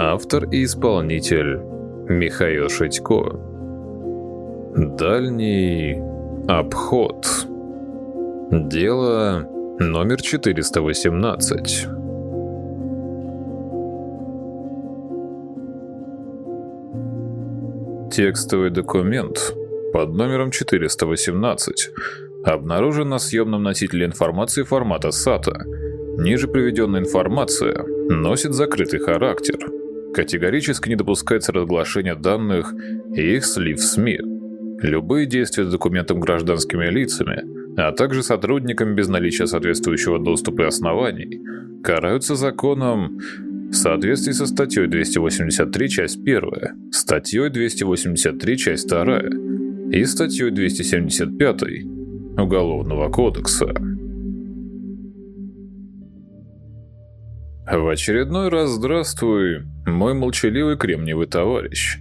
Автор и исполнитель Михаил Шитько. Дальний обход. Дело номер 418. Текстовый документ под номером 418 обнаружен на съемном носителе информации формата SATA. Ниже приведенная информация носит закрытый характер – Категорически не допускается разглашение данных и их слив в СМИ. Любые действия с документом гражданскими лицами, а также сотрудниками без наличия соответствующего доступа и оснований, караются законом в соответствии со статьей 283, часть 1, статьей 283, часть 2 и статьей 275 Уголовного кодекса. В очередной раз здравствуй, мой молчаливый кремниевый товарищ.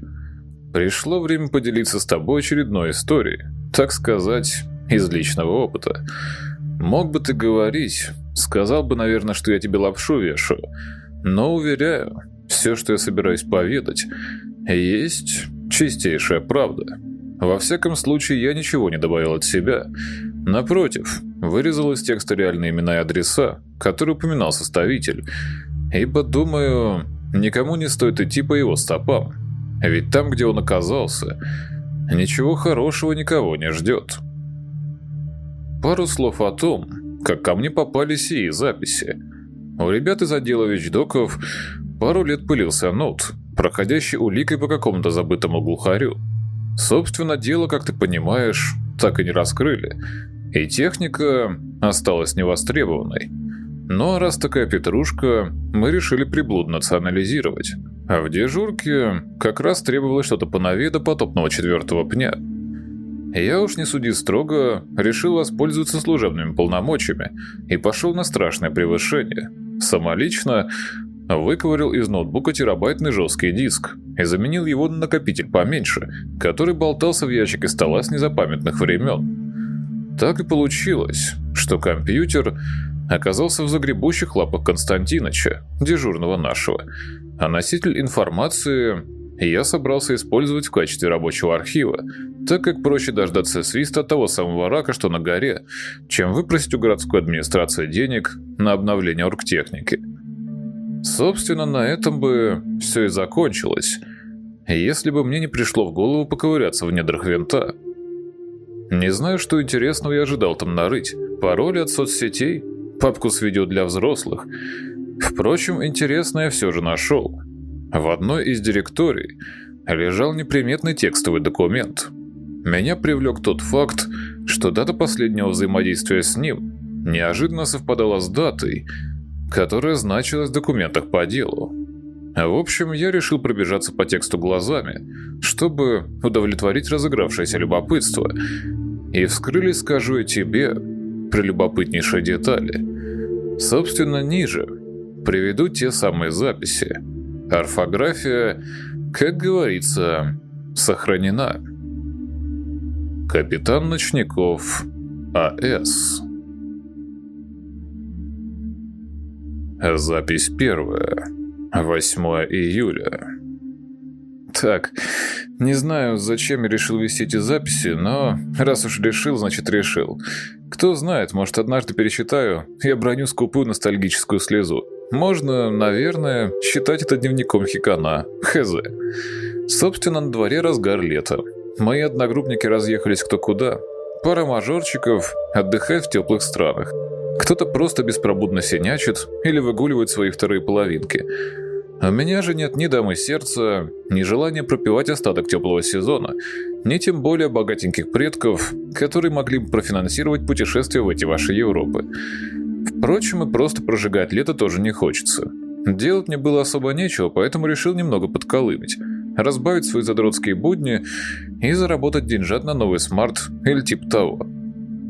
Пришло время поделиться с тобой очередной историей, так сказать, из личного опыта. Мог бы ты говорить, сказал бы, наверное, что я тебе лапшу вешу, но, уверяю, все, что я собираюсь поведать, есть чистейшая правда. Во всяком случае, я ничего не добавил от себя. Напротив, вырезал из текста реальные имена и адреса, которые упоминал составитель, ибо, думаю, никому не стоит идти по его стопам, ведь там, где он оказался, ничего хорошего никого не ждет. Пару слов о том, как ко мне попали сии записи. У ребят из отдела вещдоков пару лет пылился ноут, проходящий уликой по какому-то забытому глухарю. Собственно, дело, как ты понимаешь, так и не раскрыли, и техника осталась невостребованной. Но раз такая петрушка, мы решили приблуд национализировать. А в дежурке как раз требовалось что-то поновее до потопного четвертого пня. Я уж не суди строго, решил воспользоваться служебными полномочиями и пошел на страшное превышение. Самолично выковырил из ноутбука терабайтный жесткий диск и заменил его на накопитель поменьше, который болтался в ящике стола с незапамятных времен. Так и получилось, что компьютер оказался в загребущих лапах Константиныча, дежурного нашего, а носитель информации я собрался использовать в качестве рабочего архива, так как проще дождаться свиста того самого рака, что на горе, чем выпросить у городской администрации денег на обновление оргтехники. Собственно, на этом бы все и закончилось, если бы мне не пришло в голову поковыряться в недрах винта. Не знаю, что интересного я ожидал там нарыть. Пароли от соцсетей? Папку с видео для взрослых? Впрочем, интересное все же нашел. В одной из директорий лежал неприметный текстовый документ. Меня привлек тот факт, что дата последнего взаимодействия с ним неожиданно совпадала с датой, которая значилась в документах по делу. В общем, я решил пробежаться по тексту глазами, чтобы удовлетворить разыгравшееся любопытство. И вскрыли, скажу я тебе, прелюбопытнейшие детали. Собственно, ниже приведу те самые записи. Орфография, как говорится, сохранена. Капитан Ночников А.С. Запись первая. 8 июля. Так, не знаю, зачем я решил вести эти записи, но раз уж решил, значит решил. Кто знает, может однажды пересчитаю и оброню скупую ностальгическую слезу. Можно, наверное, считать это дневником хикана. Хз. Собственно, на дворе разгар лета. Мои одногруппники разъехались кто куда. Пара мажорчиков отдыхает в теплых странах. Кто-то просто беспробудно синячит или выгуливает свои вторые половинки. У меня же нет ни дамы сердца, ни желания пропивать остаток теплого сезона, ни тем более богатеньких предков, которые могли бы профинансировать путешествие в эти ваши Европы. Впрочем, и просто прожигать лето тоже не хочется. Делать мне было особо нечего, поэтому решил немного подколымить, разбавить свои задротские будни и заработать деньжат на новый смарт или тип того.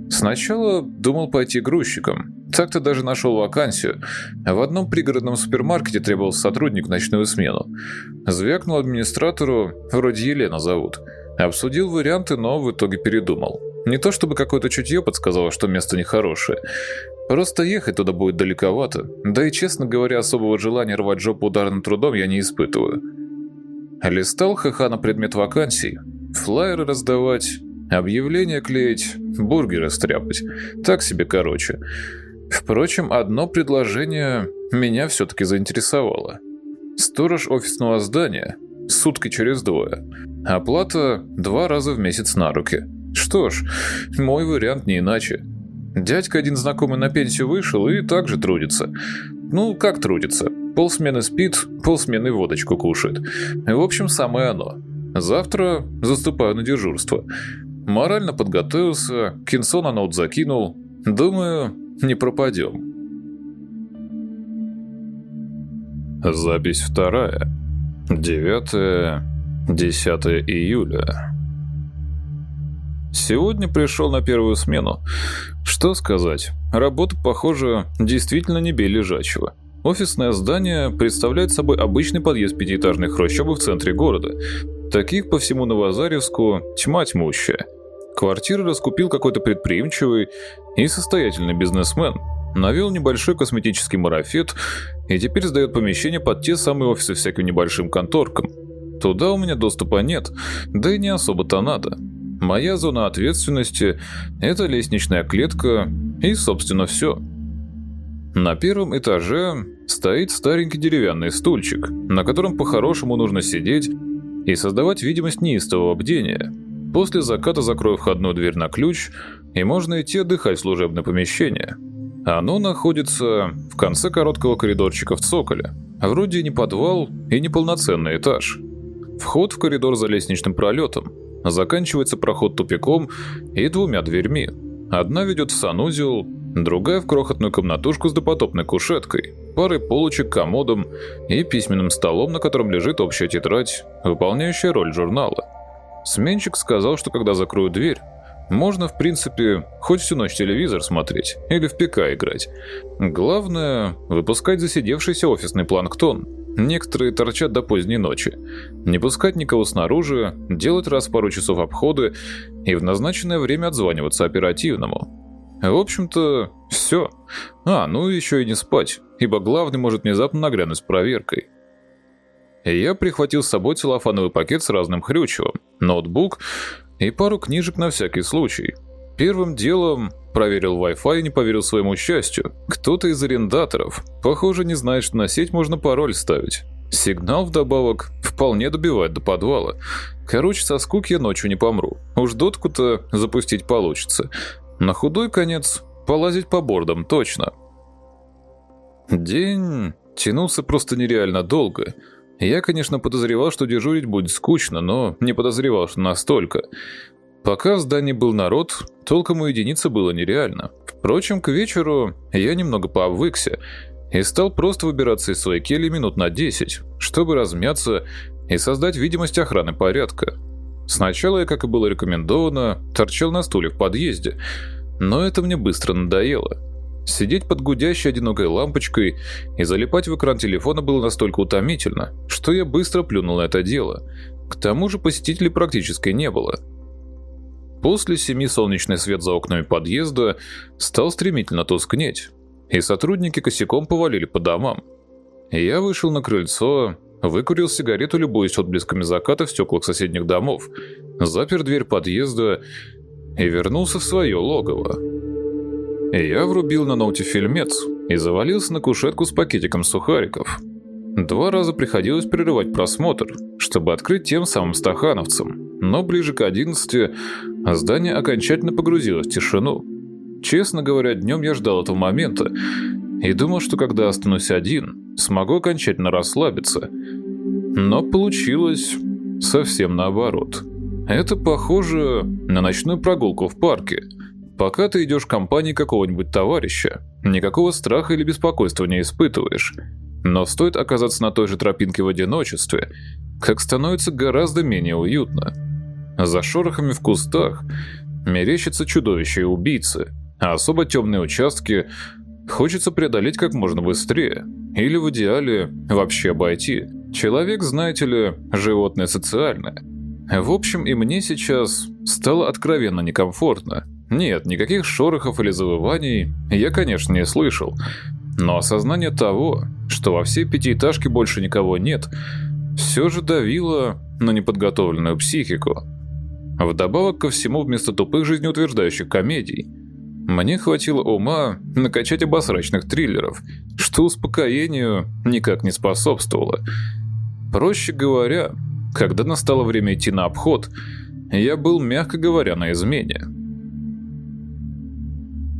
Сначала думал пойти грузчиком. Так-то даже нашел вакансию. В одном пригородном супермаркете требовался сотрудник в ночную смену. Звякнул администратору, вроде Елена зовут. Обсудил варианты, но в итоге передумал. Не то чтобы какое-то чутье подсказало, что место нехорошее. Просто ехать туда будет далековато. Да и, честно говоря, особого желания рвать жопу ударным трудом я не испытываю. Листал ХХ на предмет вакансий. Флайеры раздавать, объявления клеить, бургеры стряпать. Так себе короче. Впрочем, одно предложение меня все-таки заинтересовало. Сторож офисного здания, сутки через двое. Оплата два раза в месяц на руки. Что ж, мой вариант не иначе. Дядька один знакомый на пенсию вышел и также трудится. Ну, как трудится? Полсмены спит, полсмены водочку кушает. В общем, самое оно. Завтра заступаю на дежурство. Морально подготовился, кинцо на ноут закинул. Думаю, не пропадем. Запись вторая. 9-10 июля. Сегодня пришел на первую смену. Что сказать, работа, похоже, действительно не бей лежачего. Офисное здание представляет собой обычный подъезд пятиэтажной хрущобы в центре города. Таких по всему Новозаревску тьма тьмущая. Квартиры раскупил какой-то предприимчивый и состоятельный бизнесмен, навел небольшой косметический марафет и теперь сдает помещение под те самые офисы всяким небольшим конторкам. Туда у меня доступа нет, да и не особо-то надо. Моя зона ответственности – это лестничная клетка и, собственно, все. На первом этаже стоит старенький деревянный стульчик, на котором по-хорошему нужно сидеть и создавать видимость неистового бдения – После заката закрою входную дверь на ключ, и можно идти отдыхать в служебное помещение. Оно находится в конце короткого коридорчика в цоколе. Вроде не подвал и не полноценный этаж. Вход в коридор за лестничным пролетом. Заканчивается проход тупиком и двумя дверьми. Одна ведет в санузел, другая в крохотную комнатушку с допотопной кушеткой, парой полочек, комодом и письменным столом, на котором лежит общая тетрадь, выполняющая роль журнала. Сменщик сказал, что когда закрою дверь, можно, в принципе, хоть всю ночь телевизор смотреть или в ПК играть. Главное – выпускать засидевшийся офисный планктон. Некоторые торчат до поздней ночи. Не пускать никого снаружи, делать раз в пару часов обходы и в назначенное время отзваниваться оперативному. В общем-то, все. А, ну еще и не спать, ибо главный может внезапно нагрянуть с проверкой. Я прихватил с собой целлофановый пакет с разным хрючевым, ноутбук и пару книжек на всякий случай. Первым делом проверил Wi-Fi и не поверил своему счастью. Кто-то из арендаторов, похоже, не знает, что на сеть можно пароль ставить. Сигнал вдобавок вполне добивает до подвала. Короче, со скуки я ночью не помру. Уж дотку-то запустить получится. На худой конец полазить по бордам точно. День тянулся просто нереально долго – я, конечно, подозревал, что дежурить будет скучно, но не подозревал, что настолько. Пока в здании был народ, толком уединиться было нереально. Впрочем, к вечеру я немного пообвыкся и стал просто выбираться из своей кельи минут на 10, чтобы размяться и создать видимость охраны порядка. Сначала я, как и было рекомендовано, торчал на стуле в подъезде, но это мне быстро надоело. Сидеть под гудящей одинокой лампочкой и залипать в экран телефона было настолько утомительно, что я быстро плюнул на это дело. К тому же посетителей практически не было. После семи солнечный свет за окнами подъезда стал стремительно тускнеть, и сотрудники косяком повалили по домам. Я вышел на крыльцо, выкурил сигарету, любуясь отблесками заката в стеклах соседних домов, запер дверь подъезда и вернулся в свое логово. Я врубил на ноуте фильмец и завалился на кушетку с пакетиком сухариков. Два раза приходилось прерывать просмотр, чтобы открыть тем самым стахановцам, но ближе к 11 здание окончательно погрузилось в тишину. Честно говоря, днем я ждал этого момента и думал, что когда останусь один, смогу окончательно расслабиться. Но получилось совсем наоборот. Это похоже на ночную прогулку в парке – Пока ты идешь в компании какого-нибудь товарища, никакого страха или беспокойства не испытываешь. Но стоит оказаться на той же тропинке в одиночестве, как становится гораздо менее уютно. За шорохами в кустах мерещатся чудовища и убийцы, а особо темные участки хочется преодолеть как можно быстрее, или в идеале вообще обойти. Человек, знаете ли, животное социальное. В общем, и мне сейчас стало откровенно некомфортно. Нет, никаких шорохов или завываний я, конечно, не слышал, но осознание того, что во всей пятиэтажке больше никого нет, все же давило на неподготовленную психику. Вдобавок ко всему, вместо тупых жизнеутверждающих комедий, мне хватило ума накачать обосрачных триллеров, что успокоению никак не способствовало. Проще говоря, когда настало время идти на обход, я был, мягко говоря, на измене.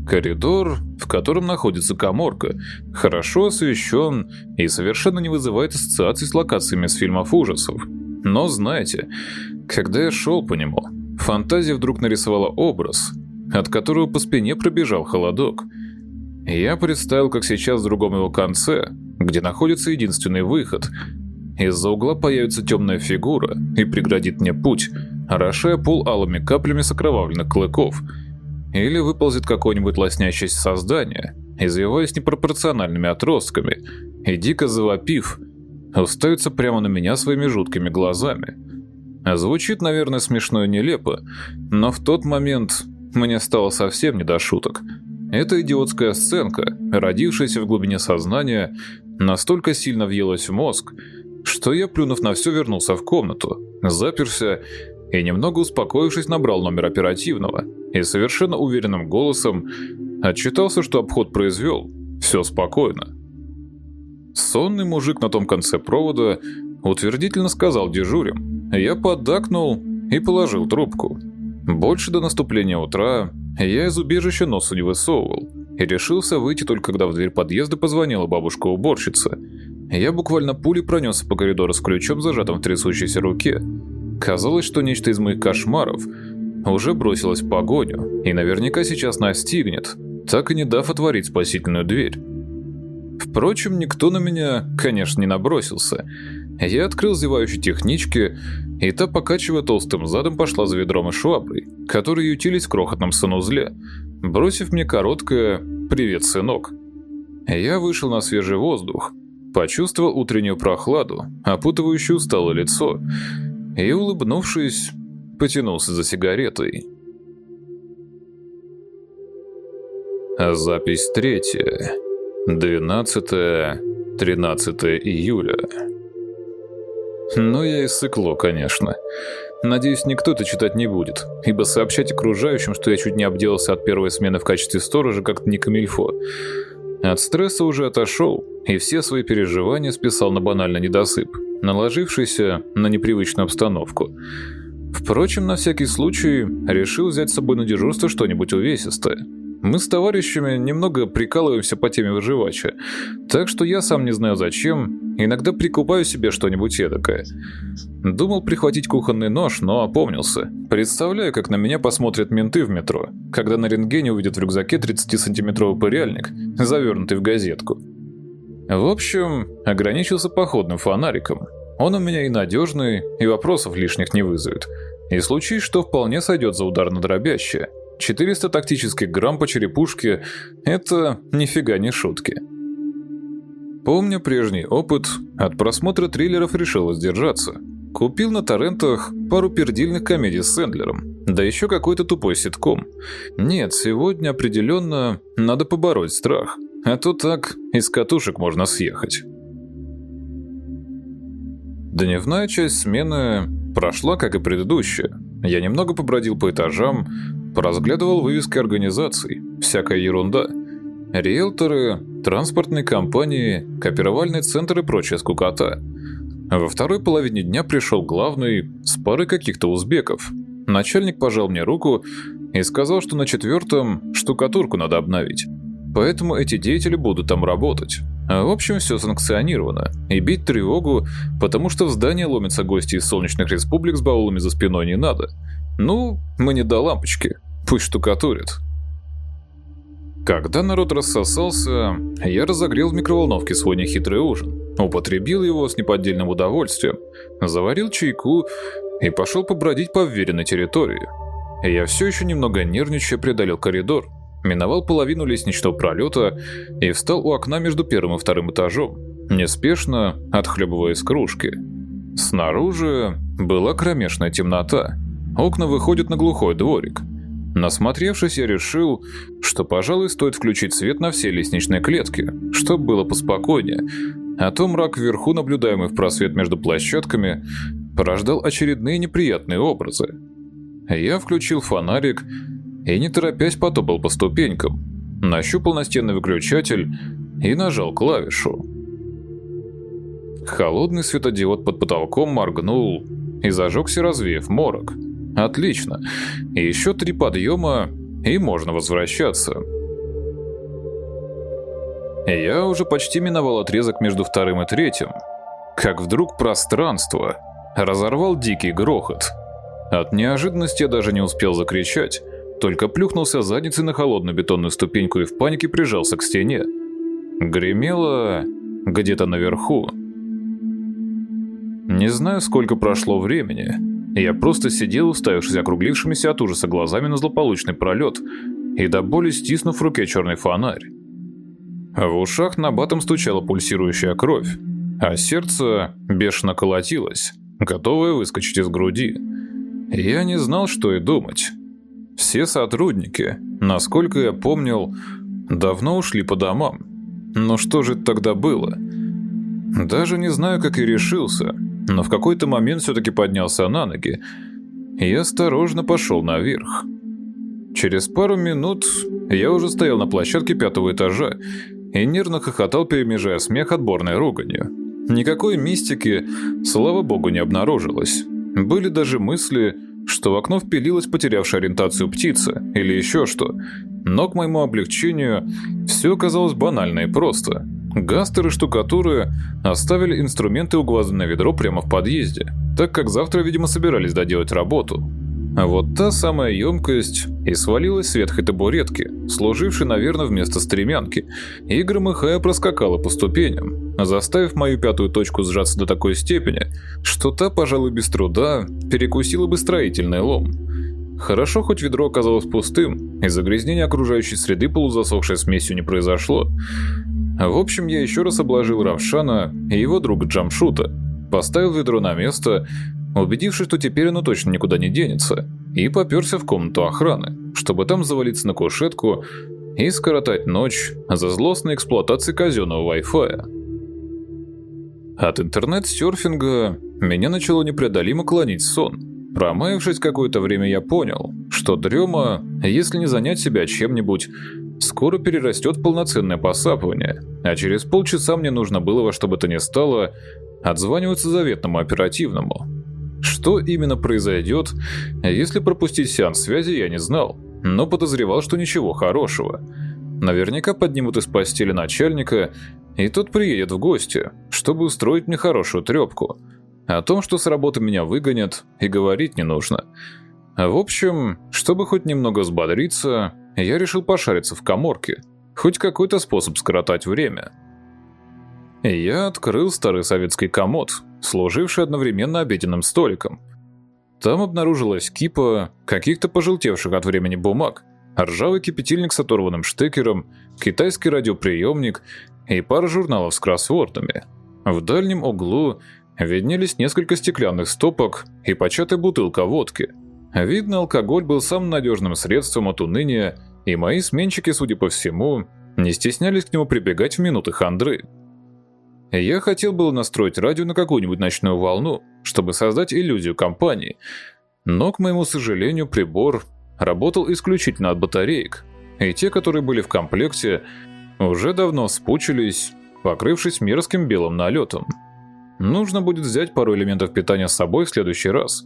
Коридор, в котором находится коморка, хорошо освещен и совершенно не вызывает ассоциаций с локациями с фильмов ужасов. Но знаете, когда я шел по нему, фантазия вдруг нарисовала образ, от которого по спине пробежал холодок. Я представил, как сейчас в другом его конце, где находится единственный выход, из-за угла появится темная фигура и преградит мне путь, орошая пол алыми каплями с окровавленных клыков – или выползет какое-нибудь лоснящееся создание, извиваясь непропорциональными отростками, и дико завопив, уставится прямо на меня своими жуткими глазами. Звучит, наверное, смешно и нелепо, но в тот момент мне стало совсем не до шуток. Эта идиотская сценка, родившаяся в глубине сознания, настолько сильно въелась в мозг, что я, плюнув на все, вернулся в комнату, заперся и, немного успокоившись, набрал номер оперативного и совершенно уверенным голосом отчитался, что обход произвел. Все спокойно. Сонный мужик на том конце провода утвердительно сказал дежурим. Я поддакнул и положил трубку. Больше до наступления утра я из убежища носу не высовывал и решился выйти только когда в дверь подъезда позвонила бабушка-уборщица. Я буквально пулей пронесся по коридору с ключом, зажатым в трясущейся руке. Казалось, что нечто из моих кошмаров уже бросилось в погоню и наверняка сейчас настигнет, так и не дав отворить спасительную дверь. Впрочем, никто на меня, конечно, не набросился. Я открыл зевающей технички, и та, покачивая толстым задом, пошла за ведром и шваброй, которые ютились в крохотном санузле, бросив мне короткое «Привет, сынок». Я вышел на свежий воздух, почувствовал утреннюю прохладу, опутывающую усталое лицо, и, улыбнувшись, потянулся за сигаретой. Запись третья. 12-13 июля. Ну, я и сыкло, конечно. Надеюсь, никто это читать не будет, ибо сообщать окружающим, что я чуть не обделался от первой смены в качестве сторожа, как-то не камильфо. От стресса уже отошел, и все свои переживания списал на банальный недосып наложившийся на непривычную обстановку. Впрочем, на всякий случай решил взять с собой на дежурство что-нибудь увесистое. Мы с товарищами немного прикалываемся по теме выживача, так что я сам не знаю зачем, иногда прикупаю себе что-нибудь эдакое. Думал прихватить кухонный нож, но опомнился. Представляю, как на меня посмотрят менты в метро, когда на рентгене увидят в рюкзаке 30-сантиметровый пыряльник, завернутый в газетку. В общем, ограничился походным фонариком. Он у меня и надежный, и вопросов лишних не вызовет. И случись, что вполне сойдет за удар на дробящее. 400 тактических грамм по черепушке – это нифига не шутки. Помня прежний опыт, от просмотра триллеров решил сдержаться. Купил на торрентах пару пердильных комедий с Сэндлером, да еще какой-то тупой ситком. Нет, сегодня определенно надо побороть страх. А то так из катушек можно съехать. Дневная часть смены прошла, как и предыдущая. Я немного побродил по этажам, поразглядывал вывески организаций, всякая ерунда. Риэлторы, транспортные компании, копировальный центр и прочая скукота. Во второй половине дня пришел главный с парой каких-то узбеков. Начальник пожал мне руку и сказал, что на четвертом штукатурку надо обновить поэтому эти деятели будут там работать. А в общем, все санкционировано. И бить тревогу, потому что в здание ломятся гости из солнечных республик с баулами за спиной не надо. Ну, мы не до лампочки. Пусть штукатурят. Когда народ рассосался, я разогрел в микроволновке свой нехитрый ужин, употребил его с неподдельным удовольствием, заварил чайку и пошел побродить по вверенной территории. Я все еще немного нервничая преодолел коридор, миновал половину лестничного пролета и встал у окна между первым и вторым этажом, неспешно отхлебывая из кружки. Снаружи была кромешная темнота. Окна выходят на глухой дворик. Насмотревшись, я решил, что, пожалуй, стоит включить свет на все лестничные клетки, чтобы было поспокойнее, а то мрак вверху, наблюдаемый в просвет между площадками, порождал очередные неприятные образы. Я включил фонарик и, не торопясь, потопал по ступенькам, нащупал настенный выключатель и нажал клавишу. Холодный светодиод под потолком моргнул и зажегся, развеяв морок. Отлично. Еще три подъема, и можно возвращаться. Я уже почти миновал отрезок между вторым и третьим, как вдруг пространство разорвал дикий грохот. От неожиданности я даже не успел закричать, только плюхнулся задницей на холодную бетонную ступеньку и в панике прижался к стене. Гремело где-то наверху. Не знаю, сколько прошло времени. Я просто сидел, уставившись округлившимися от ужаса глазами на злополучный пролет и до боли стиснув в руке черный фонарь. В ушах на батом стучала пульсирующая кровь, а сердце бешено колотилось, готовое выскочить из груди. Я не знал, что и думать. Все сотрудники, насколько я помнил, давно ушли по домам. Но что же тогда было? Даже не знаю, как и решился, но в какой-то момент все-таки поднялся на ноги и осторожно пошел наверх. Через пару минут я уже стоял на площадке пятого этажа и нервно хохотал, перемежая смех отборной руганью. Никакой мистики, слава богу, не обнаружилось. Были даже мысли, что в окно впилилась потерявшая ориентацию птица или еще что. Но к моему облегчению все оказалось банально и просто. Гастеры штукатуры оставили инструменты у глаза на ведро прямо в подъезде, так как завтра, видимо, собирались доделать работу. А вот та самая емкость и свалилась с ветхой табуретки, служившей, наверное, вместо стремянки, и громыхая проскакала по ступеням, заставив мою пятую точку сжаться до такой степени, что та, пожалуй, без труда перекусила бы строительный лом. Хорошо, хоть ведро оказалось пустым, и загрязнение окружающей среды полузасохшей смесью не произошло. В общем, я еще раз обложил Равшана и его друга Джамшута, поставил ведро на место убедившись, что теперь оно точно никуда не денется, и поперся в комнату охраны, чтобы там завалиться на кушетку и скоротать ночь за злостной эксплуатацией казенного Wi-Fi. От интернет-серфинга меня начало непреодолимо клонить сон. Промаявшись какое-то время, я понял, что дрема, если не занять себя чем-нибудь, скоро перерастет полноценное посапывание, а через полчаса мне нужно было во что бы то ни стало отзваниваться заветному оперативному. Что именно произойдет, если пропустить сеанс связи, я не знал, но подозревал, что ничего хорошего. Наверняка поднимут из постели начальника, и тот приедет в гости, чтобы устроить мне хорошую трепку. О том, что с работы меня выгонят, и говорить не нужно. В общем, чтобы хоть немного взбодриться, я решил пошариться в коморке. Хоть какой-то способ скоротать время. Я открыл старый советский комод, служивший одновременно обеденным столиком. Там обнаружилась кипа каких-то пожелтевших от времени бумаг, ржавый кипятильник с оторванным штекером, китайский радиоприемник и пара журналов с кроссвордами. В дальнем углу виднелись несколько стеклянных стопок и початая бутылка водки. Видно, алкоголь был самым надежным средством от уныния, и мои сменщики, судя по всему, не стеснялись к нему прибегать в минуты хандры. Я хотел было настроить радио на какую-нибудь ночную волну, чтобы создать иллюзию компании, но, к моему сожалению, прибор работал исключительно от батареек, и те, которые были в комплекте, уже давно спучились, покрывшись мерзким белым налетом. Нужно будет взять пару элементов питания с собой в следующий раз.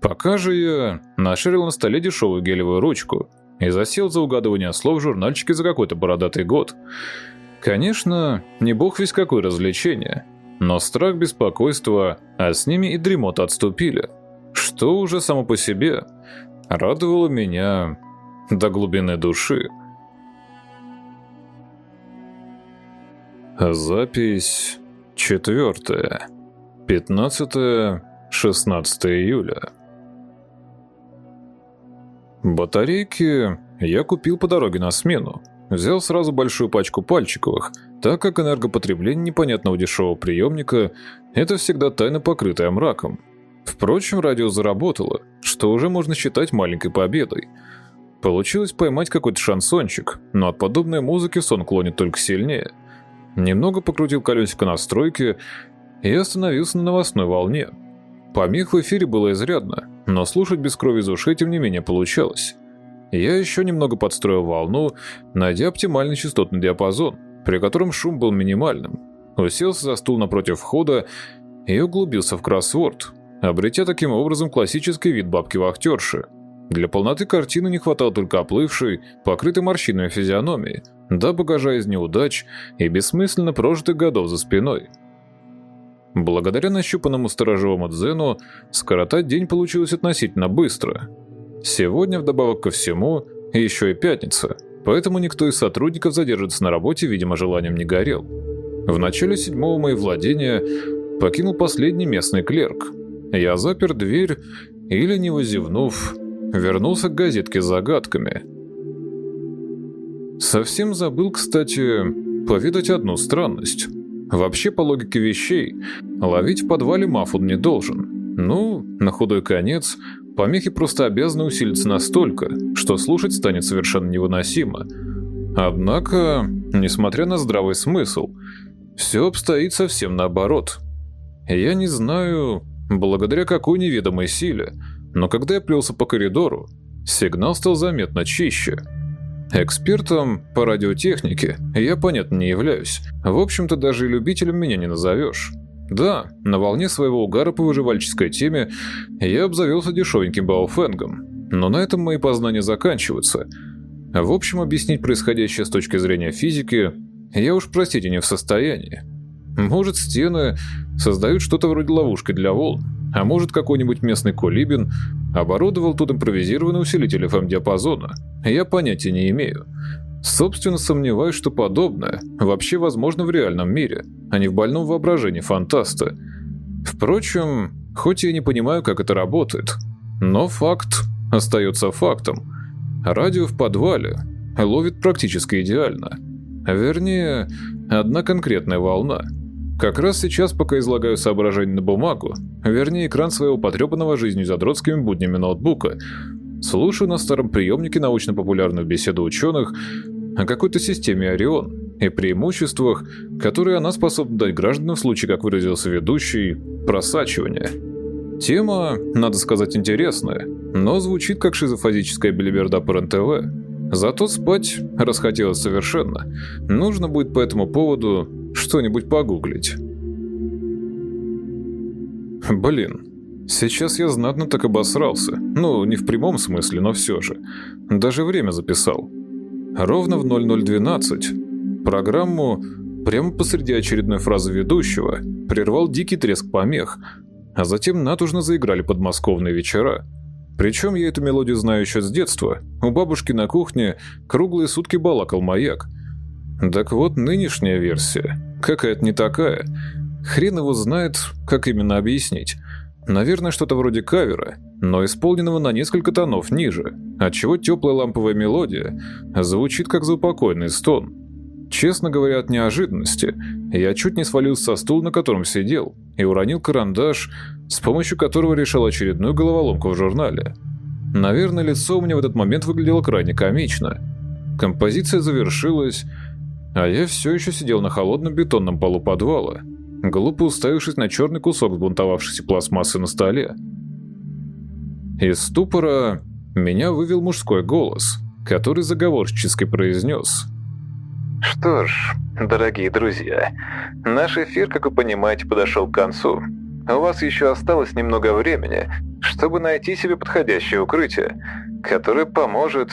Пока же я нашарил на столе дешевую гелевую ручку и засел за угадывание слов в журнальчике за какой-то бородатый год – Конечно, не бог весь какое развлечение, но страх, беспокойство, а с ними и дремота отступили, что уже само по себе радовало меня до глубины души. Запись четвертая, 15-16 июля. Батарейки я купил по дороге на смену. Взял сразу большую пачку пальчиковых, так как энергопотребление непонятного дешевого приемника – это всегда тайна, покрытая мраком. Впрочем, радио заработало, что уже можно считать маленькой победой. Получилось поймать какой-то шансончик, но от подобной музыки сон клонит только сильнее. Немного покрутил колесико настройки и остановился на новостной волне. Помех в эфире было изрядно, но слушать без крови из ушей тем не менее получалось. Я еще немного подстроил волну, найдя оптимальный частотный диапазон, при котором шум был минимальным. Уселся за стул напротив входа и углубился в кроссворд, обретя таким образом классический вид бабки-вахтерши. Для полноты картины не хватало только оплывшей, покрытой морщинами физиономии, да багажа из неудач и бессмысленно прожитых годов за спиной. Благодаря нащупанному сторожевому дзену, скоротать день получилось относительно быстро. Сегодня, вдобавок ко всему, еще и пятница, поэтому никто из сотрудников задерживаться на работе, видимо, желанием не горел. В начале седьмого мои владения покинул последний местный клерк. Я запер дверь и, лениво зевнув, вернулся к газетке с загадками. Совсем забыл, кстати, повидать одну странность. Вообще, по логике вещей, ловить в подвале Маффуд не должен. Ну, на худой конец, помехи просто обязаны усилиться настолько, что слушать станет совершенно невыносимо. Однако, несмотря на здравый смысл, все обстоит совсем наоборот. Я не знаю, благодаря какой неведомой силе, но когда я плелся по коридору, сигнал стал заметно чище – Экспертом по радиотехнике я, понятно, не являюсь. В общем-то, даже и любителем меня не назовешь. Да, на волне своего угара по выживальческой теме я обзавелся дешевеньким бауфенгом, но на этом мои познания заканчиваются. В общем, объяснить происходящее с точки зрения физики я уж, простите, не в состоянии. Может, стены создают что-то вроде ловушки для волн, а может, какой-нибудь местный кулибин оборудовал тут импровизированный усилитель FM-диапазона. Я понятия не имею. Собственно, сомневаюсь, что подобное вообще возможно в реальном мире, а не в больном воображении фантаста. Впрочем, хоть я не понимаю, как это работает, но факт остается фактом. Радио в подвале ловит практически идеально. Вернее, одна конкретная волна – как раз сейчас, пока излагаю соображения на бумагу, вернее экран своего потрепанного жизнью задротскими буднями ноутбука, слушаю на старом приемнике научно-популярную беседу ученых о какой-то системе Орион и преимуществах, которые она способна дать гражданам в случае, как выразился ведущий, просачивания. Тема, надо сказать, интересная, но звучит как шизофазическая белиберда по РНТВ. Зато спать расхотелось совершенно. Нужно будет по этому поводу что-нибудь погуглить. Блин, сейчас я знатно так обосрался. Ну, не в прямом смысле, но все же. Даже время записал. Ровно в 0012 программу прямо посреди очередной фразы ведущего прервал дикий треск помех, а затем натужно заиграли подмосковные вечера. Причем я эту мелодию знаю еще с детства. У бабушки на кухне круглые сутки балакал маяк – так вот, нынешняя версия какая-то не такая. Хрен его знает, как именно объяснить. Наверное, что-то вроде кавера, но исполненного на несколько тонов ниже, отчего теплая ламповая мелодия звучит как заупокойный стон. Честно говоря, от неожиданности я чуть не свалился со стула, на котором сидел, и уронил карандаш, с помощью которого решал очередную головоломку в журнале. Наверное, лицо у меня в этот момент выглядело крайне комично. Композиция завершилась, а я все еще сидел на холодном бетонном полу подвала, глупо уставившись на черный кусок сбунтовавшейся пластмассы на столе. Из ступора меня вывел мужской голос, который заговорчески произнес. «Что ж, дорогие друзья, наш эфир, как вы понимаете, подошел к концу. У вас еще осталось немного времени, чтобы найти себе подходящее укрытие, которое поможет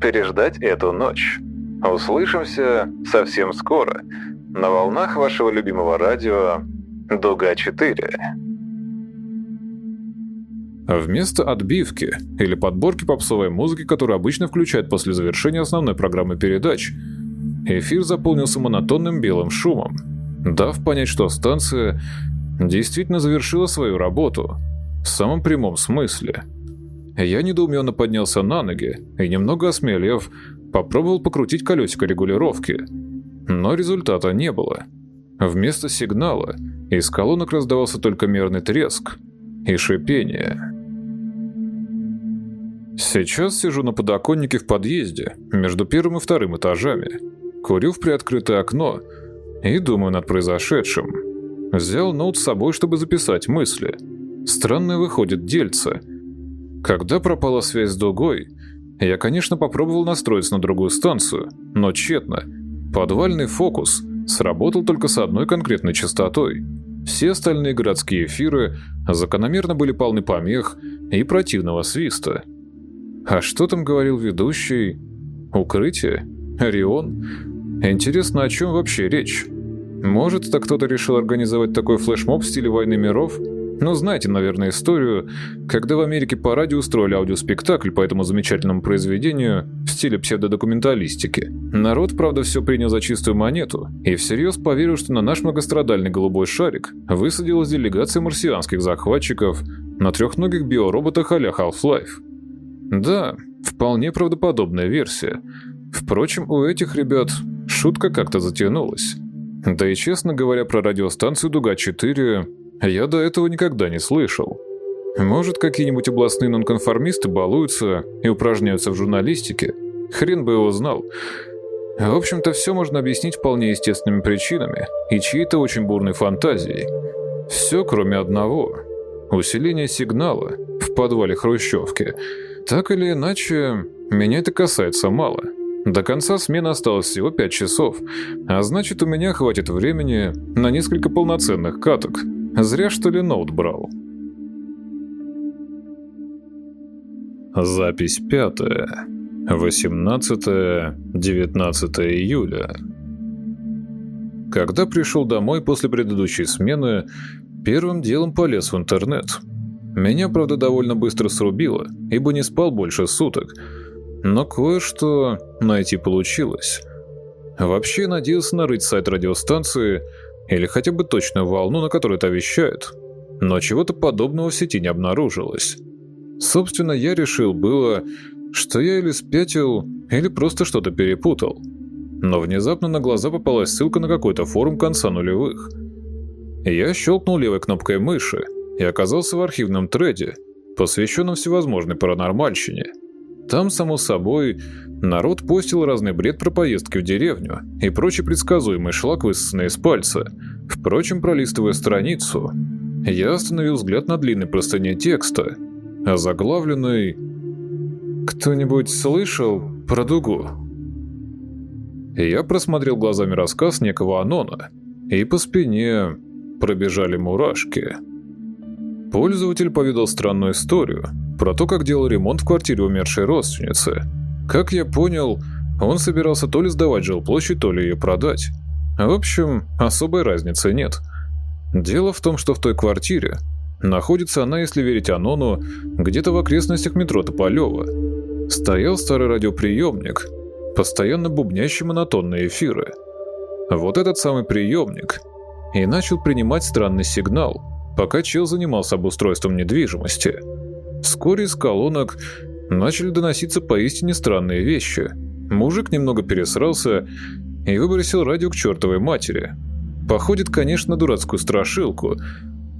переждать эту ночь». Услышимся совсем скоро на волнах вашего любимого радио «Дуга-4». Вместо отбивки или подборки попсовой музыки, которую обычно включают после завершения основной программы передач, эфир заполнился монотонным белым шумом, дав понять, что станция действительно завершила свою работу в самом прямом смысле. Я недоуменно поднялся на ноги и, немного осмелев, Попробовал покрутить колесико регулировки, но результата не было. Вместо сигнала из колонок раздавался только мерный треск, и шипение. Сейчас сижу на подоконнике в подъезде, между первым и вторым этажами. Курю в приоткрытое окно и думаю над произошедшим. Взял ноут с собой, чтобы записать мысли. Странное выходит дельце. Когда пропала связь с дугой, я, конечно, попробовал настроиться на другую станцию, но тщетно. Подвальный фокус сработал только с одной конкретной частотой. Все остальные городские эфиры закономерно были полны помех и противного свиста. А что там говорил ведущий? Укрытие? Орион? Интересно, о чем вообще речь? Может, это кто-то решил организовать такой флешмоб в стиле «Войны миров»? Ну, знаете, наверное, историю, когда в Америке по радио устроили аудиоспектакль по этому замечательному произведению в стиле псевдодокументалистики. Народ, правда, все принял за чистую монету и всерьез поверил, что на наш многострадальный голубой шарик высадилась делегация марсианских захватчиков на трехногих биороботах а-ля Half-Life. Да, вполне правдоподобная версия. Впрочем, у этих ребят шутка как-то затянулась. Да и, честно говоря, про радиостанцию «Дуга-4» я до этого никогда не слышал. Может, какие-нибудь областные нонконформисты балуются и упражняются в журналистике? Хрен бы его знал. В общем-то, все можно объяснить вполне естественными причинами и чьей-то очень бурной фантазией. Все, кроме одного. Усиление сигнала в подвале Хрущевки. Так или иначе, меня это касается мало. До конца смены осталось всего 5 часов, а значит, у меня хватит времени на несколько полноценных каток. Зря, что ли, ноут брал. Запись пятая. 18-19 июля. Когда пришел домой после предыдущей смены, первым делом полез в интернет. Меня, правда, довольно быстро срубило, ибо не спал больше суток, но кое-что найти получилось. Вообще надеялся нарыть сайт радиостанции или хотя бы точную волну, на которой это вещает, но чего-то подобного в сети не обнаружилось. Собственно, я решил было, что я или спятил, или просто что-то перепутал. Но внезапно на глаза попалась ссылка на какой-то форум конца нулевых. Я щелкнул левой кнопкой мыши и оказался в архивном треде, посвященном всевозможной паранормальщине. Там, само собой, народ постил разный бред про поездки в деревню и прочий предсказуемый шлак, высосанный из пальца. Впрочем, пролистывая страницу, я остановил взгляд на длинной простыне текста, озаглавленной «Кто-нибудь слышал про дугу?» Я просмотрел глазами рассказ некого Анона, и по спине пробежали мурашки. Пользователь поведал странную историю про то, как делал ремонт в квартире умершей родственницы. Как я понял, он собирался то ли сдавать жилплощадь, то ли ее продать. В общем, особой разницы нет. Дело в том, что в той квартире находится она, если верить Анону, где-то в окрестностях метро Тополева. Стоял старый радиоприемник, постоянно бубнящий монотонные эфиры. Вот этот самый приемник и начал принимать странный сигнал – пока чел занимался обустройством недвижимости. Вскоре из колонок начали доноситься поистине странные вещи. Мужик немного пересрался и выбросил радио к чертовой матери. Походит, конечно, на дурацкую страшилку,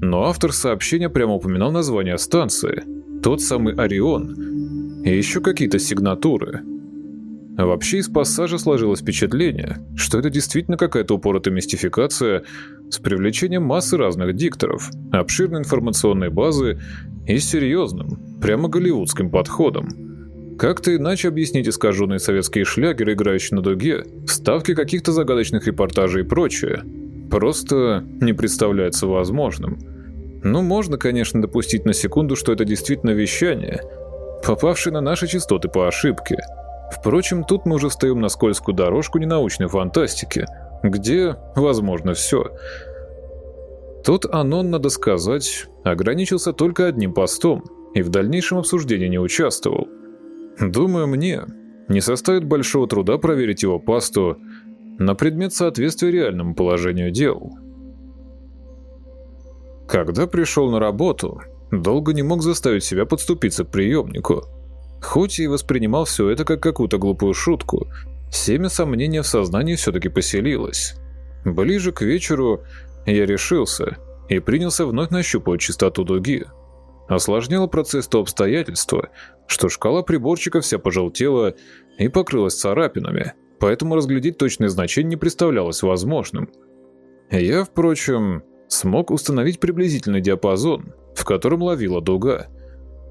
но автор сообщения прямо упоминал название станции. Тот самый Орион. И еще какие-то сигнатуры. А вообще из пассажа сложилось впечатление, что это действительно какая-то упоротая мистификация с привлечением массы разных дикторов, обширной информационной базы и серьезным, прямо голливудским подходом. Как-то иначе объяснить искаженные советские шлягеры, играющие на дуге, ставки каких-то загадочных репортажей и прочее, просто не представляется возможным. Ну, можно, конечно, допустить на секунду, что это действительно вещание, попавшее на наши частоты по ошибке – Впрочем, тут мы уже встаем на скользкую дорожку ненаучной фантастики, где возможно все. Тот Анон, надо сказать, ограничился только одним постом и в дальнейшем обсуждении не участвовал. Думаю, мне не составит большого труда проверить его пасту на предмет соответствия реальному положению дел. Когда пришел на работу, долго не мог заставить себя подступиться к приемнику – Хоть и воспринимал все это как какую-то глупую шутку, семя сомнения в сознании все-таки поселилось. Ближе к вечеру я решился и принялся вновь нащупывать чистоту дуги. Осложняло процесс то обстоятельство, что шкала приборчика вся пожелтела и покрылась царапинами, поэтому разглядеть точное значение не представлялось возможным. Я, впрочем, смог установить приблизительный диапазон, в котором ловила дуга.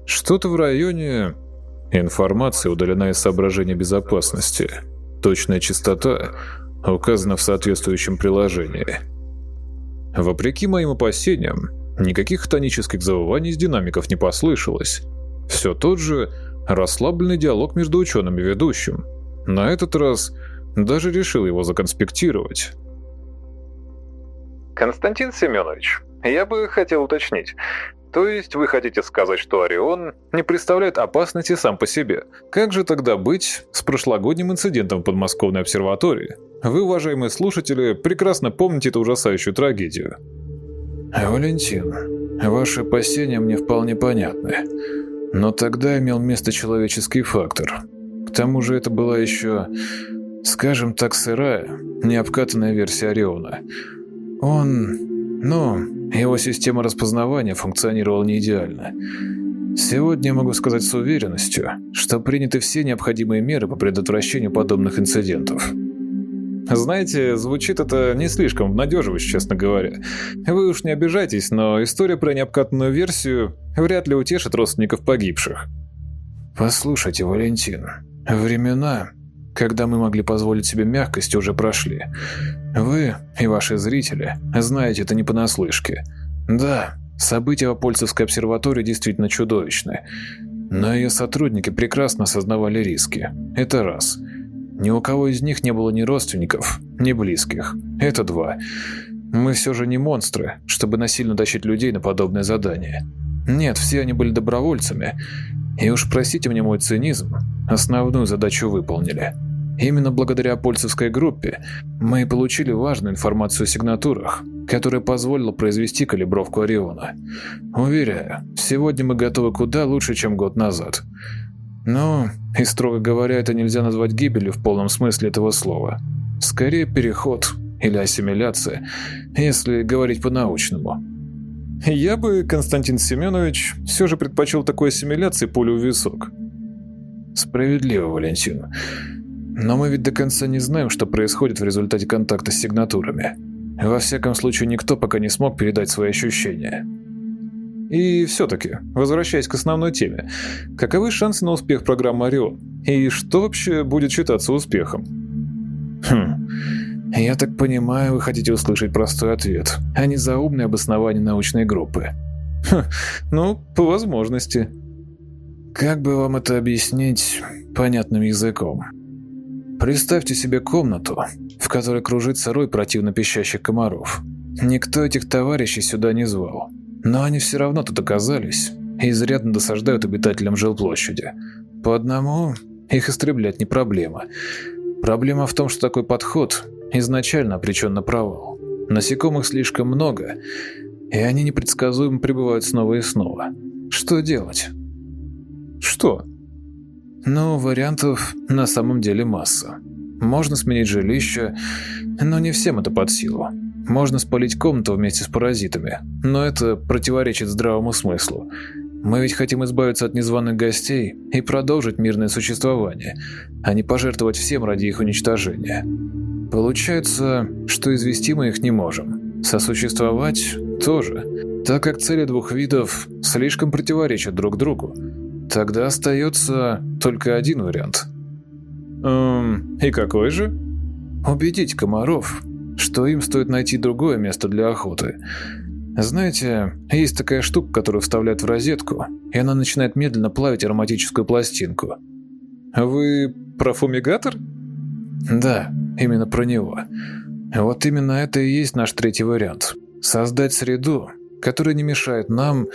Что-то в районе... Информация удалена из соображения безопасности. Точная частота указана в соответствующем приложении. Вопреки моим опасениям, никаких тонических завываний из динамиков не послышалось. Все тот же расслабленный диалог между ученым и ведущим. На этот раз даже решил его законспектировать. Константин Семенович, я бы хотел уточнить. То есть вы хотите сказать, что Орион не представляет опасности сам по себе? Как же тогда быть с прошлогодним инцидентом в подмосковной обсерватории? Вы, уважаемые слушатели, прекрасно помните эту ужасающую трагедию. Валентин, ваши опасения мне вполне понятны. Но тогда имел место человеческий фактор. К тому же это была еще, скажем так, сырая, необкатанная версия Ориона. Он, ну, его система распознавания функционировала не идеально. Сегодня могу сказать с уверенностью, что приняты все необходимые меры по предотвращению подобных инцидентов. Знаете, звучит это не слишком обнадеживающе, честно говоря. Вы уж не обижайтесь, но история про необкатанную версию вряд ли утешит родственников погибших. Послушайте, Валентин, времена, когда мы могли позволить себе мягкость, уже прошли. Вы и ваши зрители знаете это не понаслышке. Да, события в Апольцевской обсерватории действительно чудовищны, но ее сотрудники прекрасно осознавали риски. Это раз – ни у кого из них не было ни родственников, ни близких. Это два. Мы все же не монстры, чтобы насильно тащить людей на подобное задание. Нет, все они были добровольцами. И уж простите мне мой цинизм, основную задачу выполнили. Именно благодаря польцевской группе мы и получили важную информацию о сигнатурах, которая позволила произвести калибровку Ориона. Уверяю, сегодня мы готовы куда лучше, чем год назад. Но, и строго говоря, это нельзя назвать гибелью в полном смысле этого слова. Скорее переход или ассимиляция, если говорить по-научному. Я бы, Константин Семенович, все же предпочел такой ассимиляции пулю в висок. Справедливо, Валентин. Но мы ведь до конца не знаем, что происходит в результате контакта с сигнатурами. Во всяком случае, никто пока не смог передать свои ощущения. И все-таки, возвращаясь к основной теме, каковы шансы на успех программы «Орион»? И что вообще будет считаться успехом? Хм, я так понимаю, вы хотите услышать простой ответ, а не заумное обоснование научной группы. Хм, ну, по возможности. Как бы вам это объяснить понятным языком? Представьте себе комнату, в которой кружится рой противно пищащих комаров. Никто этих товарищей сюда не звал. Но они все равно тут оказались и изрядно досаждают обитателям жилплощади. По одному их истреблять не проблема. Проблема в том, что такой подход изначально обречен на провал. Насекомых слишком много, и они непредсказуемо прибывают снова и снова. Что делать? Что? Ну, вариантов на самом деле масса. Можно сменить жилище, но не всем это под силу. Можно спалить комнату вместе с паразитами, но это противоречит здравому смыслу. Мы ведь хотим избавиться от незваных гостей и продолжить мирное существование, а не пожертвовать всем ради их уничтожения. Получается, что извести мы их не можем. Сосуществовать тоже, так как цели двух видов слишком противоречат друг другу. Тогда остается только один вариант. Эм, и какой же? Убедить комаров, что им стоит найти другое место для охоты. Знаете, есть такая штука, которую вставляют в розетку, и она начинает медленно плавить ароматическую пластинку. Вы про фумигатор? Да, именно про него. Вот именно это и есть наш третий вариант. Создать среду, которая не мешает нам,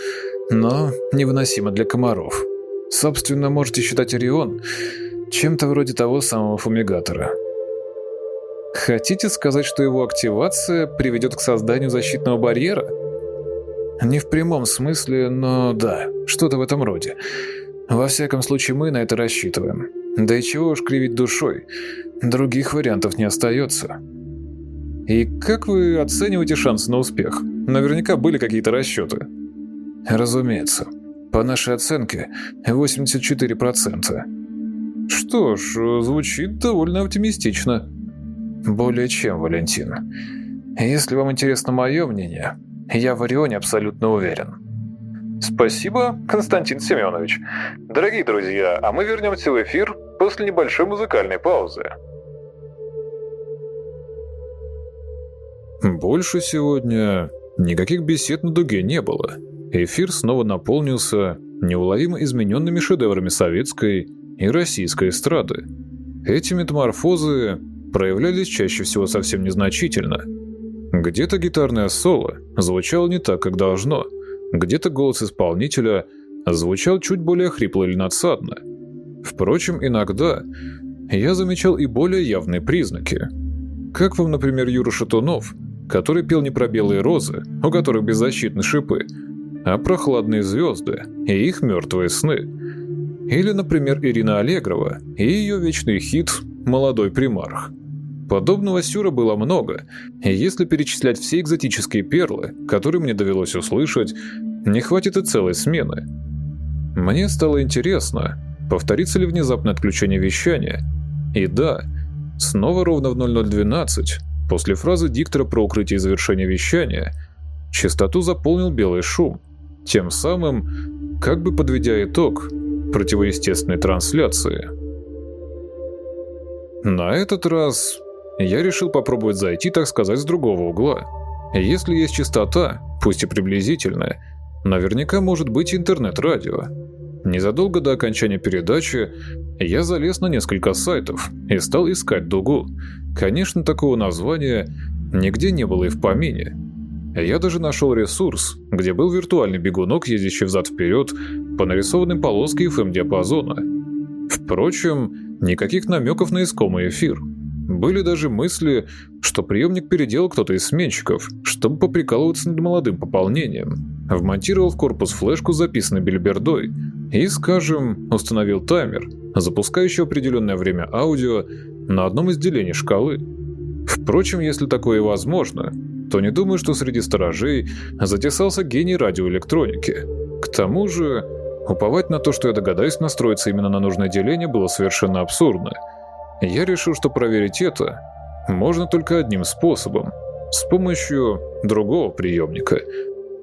но невыносима для комаров. Собственно, можете считать Орион чем-то вроде того самого фумигатора – Хотите сказать, что его активация приведет к созданию защитного барьера? Не в прямом смысле, но да, что-то в этом роде. Во всяком случае, мы на это рассчитываем. Да и чего уж кривить душой. Других вариантов не остается. И как вы оцениваете шансы на успех? Наверняка были какие-то расчеты. Разумеется. По нашей оценке, 84%. Что ж, звучит довольно оптимистично. Более чем, Валентин. Если вам интересно мое мнение, я в Орионе абсолютно уверен. Спасибо, Константин Семенович. Дорогие друзья, а мы вернемся в эфир после небольшой музыкальной паузы. Больше сегодня никаких бесед на дуге не было. Эфир снова наполнился неуловимо измененными шедеврами советской и российской эстрады. Эти метаморфозы проявлялись чаще всего совсем незначительно. Где-то гитарное соло звучало не так, как должно, где-то голос исполнителя звучал чуть более хрипло или надсадно. Впрочем, иногда я замечал и более явные признаки. Как вам, например, Юра Шатунов, который пел не про белые розы, у которых беззащитны шипы, а про хладные звезды и их мертвые сны. Или, например, Ирина Аллегрова и ее вечный хит «Молодой примарх». Подобного сюра было много, и если перечислять все экзотические перлы, которые мне довелось услышать, не хватит и целой смены. Мне стало интересно, повторится ли внезапное отключение вещания. И да, снова ровно в 0012, после фразы диктора про укрытие и завершение вещания, частоту заполнил белый шум, тем самым, как бы подведя итог противоестественной трансляции. На этот раз я решил попробовать зайти, так сказать, с другого угла. Если есть частота, пусть и приблизительная, наверняка может быть интернет-радио. Незадолго до окончания передачи я залез на несколько сайтов и стал искать дугу. Конечно, такого названия нигде не было и в помине. Я даже нашел ресурс, где был виртуальный бегунок, ездящий взад-вперед по нарисованной полоске FM-диапазона. Впрочем, никаких намеков на искомый эфир – были даже мысли, что приемник переделал кто-то из сменщиков, чтобы поприкалываться над молодым пополнением. Вмонтировал в корпус флешку, записанной бильбердой, и, скажем, установил таймер, запускающий определенное время аудио на одном из делений шкалы. Впрочем, если такое возможно, то не думаю, что среди сторожей затесался гений радиоэлектроники. К тому же, уповать на то, что я догадаюсь настроиться именно на нужное деление, было совершенно абсурдно – я решил, что проверить это можно только одним способом – с помощью другого приемника.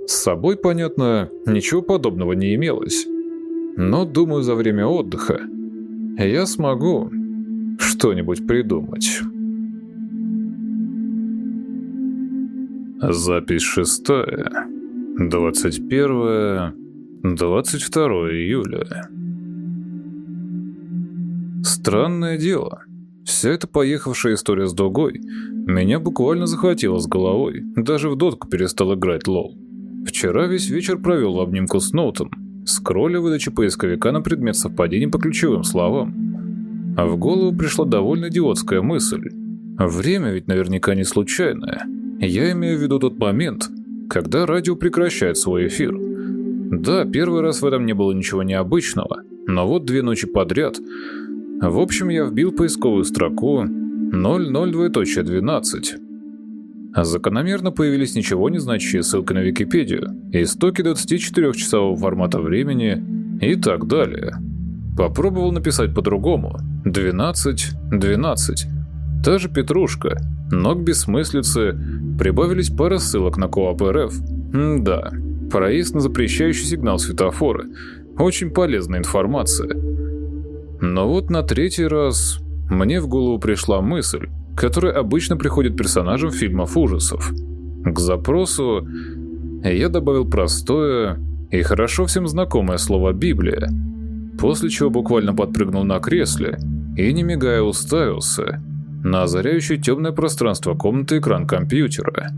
С собой, понятно, ничего подобного не имелось. Но, думаю, за время отдыха я смогу что-нибудь придумать. Запись шестая. 21 22 июля. Странное дело. Вся эта поехавшая история с Дугой меня буквально захватила с головой, даже в дотку перестал играть лол. Вчера весь вечер провел в обнимку с ноутом, скролля выдачи поисковика на предмет совпадений по ключевым словам. А в голову пришла довольно идиотская мысль. Время ведь наверняка не случайное. Я имею в виду тот момент, когда радио прекращает свой эфир. Да, первый раз в этом не было ничего необычного, но вот две ночи подряд в общем, я вбил поисковую строку 0012. А закономерно появились ничего не значащие ссылки на Википедию, истоки 24-часового формата времени и так далее. Попробовал написать по-другому. 12, 12. Та же петрушка, но к бессмыслице прибавились пара ссылок на КОАП РФ. Да, проезд на запрещающий сигнал светофора. Очень полезная информация. Но вот на третий раз мне в голову пришла мысль, которая обычно приходит персонажам фильмов ужасов. К запросу я добавил простое и хорошо всем знакомое слово «Библия», после чего буквально подпрыгнул на кресле и, не мигая, уставился на озаряющее темное пространство комнаты экран компьютера.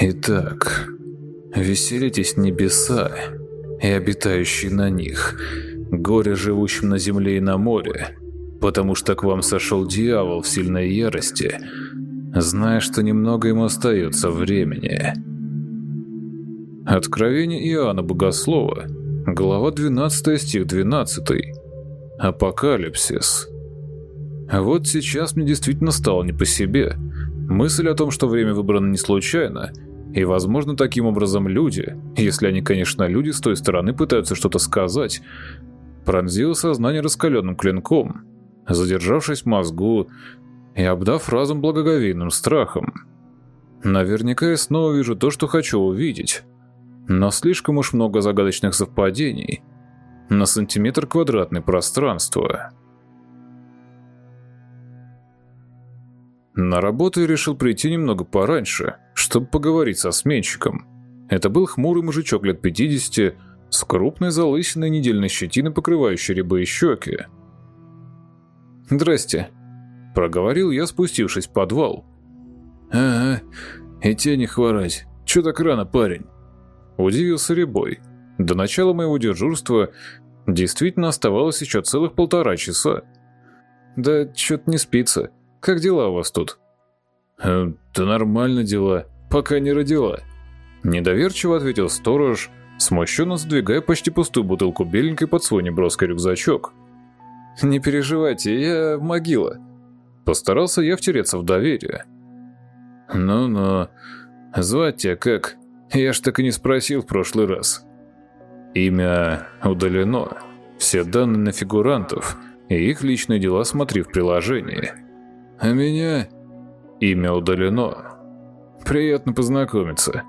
Итак, веселитесь небеса и обитающие на них – горе живущим на земле и на море, потому что к вам сошел дьявол в сильной ярости, зная, что немного ему остается времени. Откровение Иоанна Богослова, глава 12, стих 12. Апокалипсис. Вот сейчас мне действительно стало не по себе. Мысль о том, что время выбрано не случайно, И, возможно, таким образом люди, если они, конечно, люди с той стороны пытаются что-то сказать, пронзило сознание раскаленным клинком, задержавшись в мозгу и обдав разум благоговейным страхом. Наверняка я снова вижу то, что хочу увидеть. Но слишком уж много загадочных совпадений на сантиметр квадратное пространство. На работу я решил прийти немного пораньше, чтобы поговорить со сменщиком. Это был хмурый мужичок лет 50 с крупной залысиной недельной щетиной, покрывающей рябы и щеки. «Здрасте», — проговорил я, спустившись в подвал. «Ага, и тебе не хворать. Чё так рано, парень?» Удивился Рябой. До начала моего дежурства действительно оставалось еще целых полтора часа. «Да чё-то не спится. Как дела у вас тут?» э, «Да нормально дела, пока не родила». Недоверчиво ответил сторож, смущенно сдвигая почти пустую бутылку беленькой под свой неброский рюкзачок. «Не переживайте, я могила». Постарался я втереться в доверие. «Ну-ну, звать тебя как? Я ж так и не спросил в прошлый раз». Имя удалено. Все данные на фигурантов и их личные дела смотри в приложении. А меня? Имя удалено. Приятно познакомиться.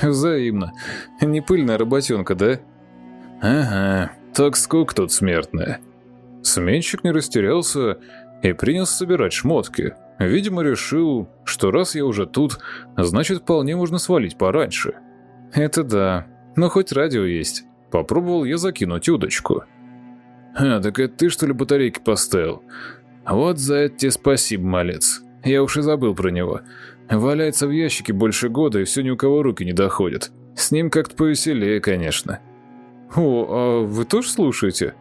Взаимно. Не пыльная работенка, да? Ага, так сколько тут смертная. Сменщик не растерялся и принялся собирать шмотки. Видимо, решил, что раз я уже тут, значит, вполне можно свалить пораньше. Это да, но хоть радио есть. Попробовал я закинуть удочку. «А, так это ты, что ли, батарейки поставил? Вот за это тебе спасибо, малец. Я уж и забыл про него. Валяется в ящике больше года, и все ни у кого руки не доходят. С ним как-то повеселее, конечно». «О, а вы тоже слушаете?»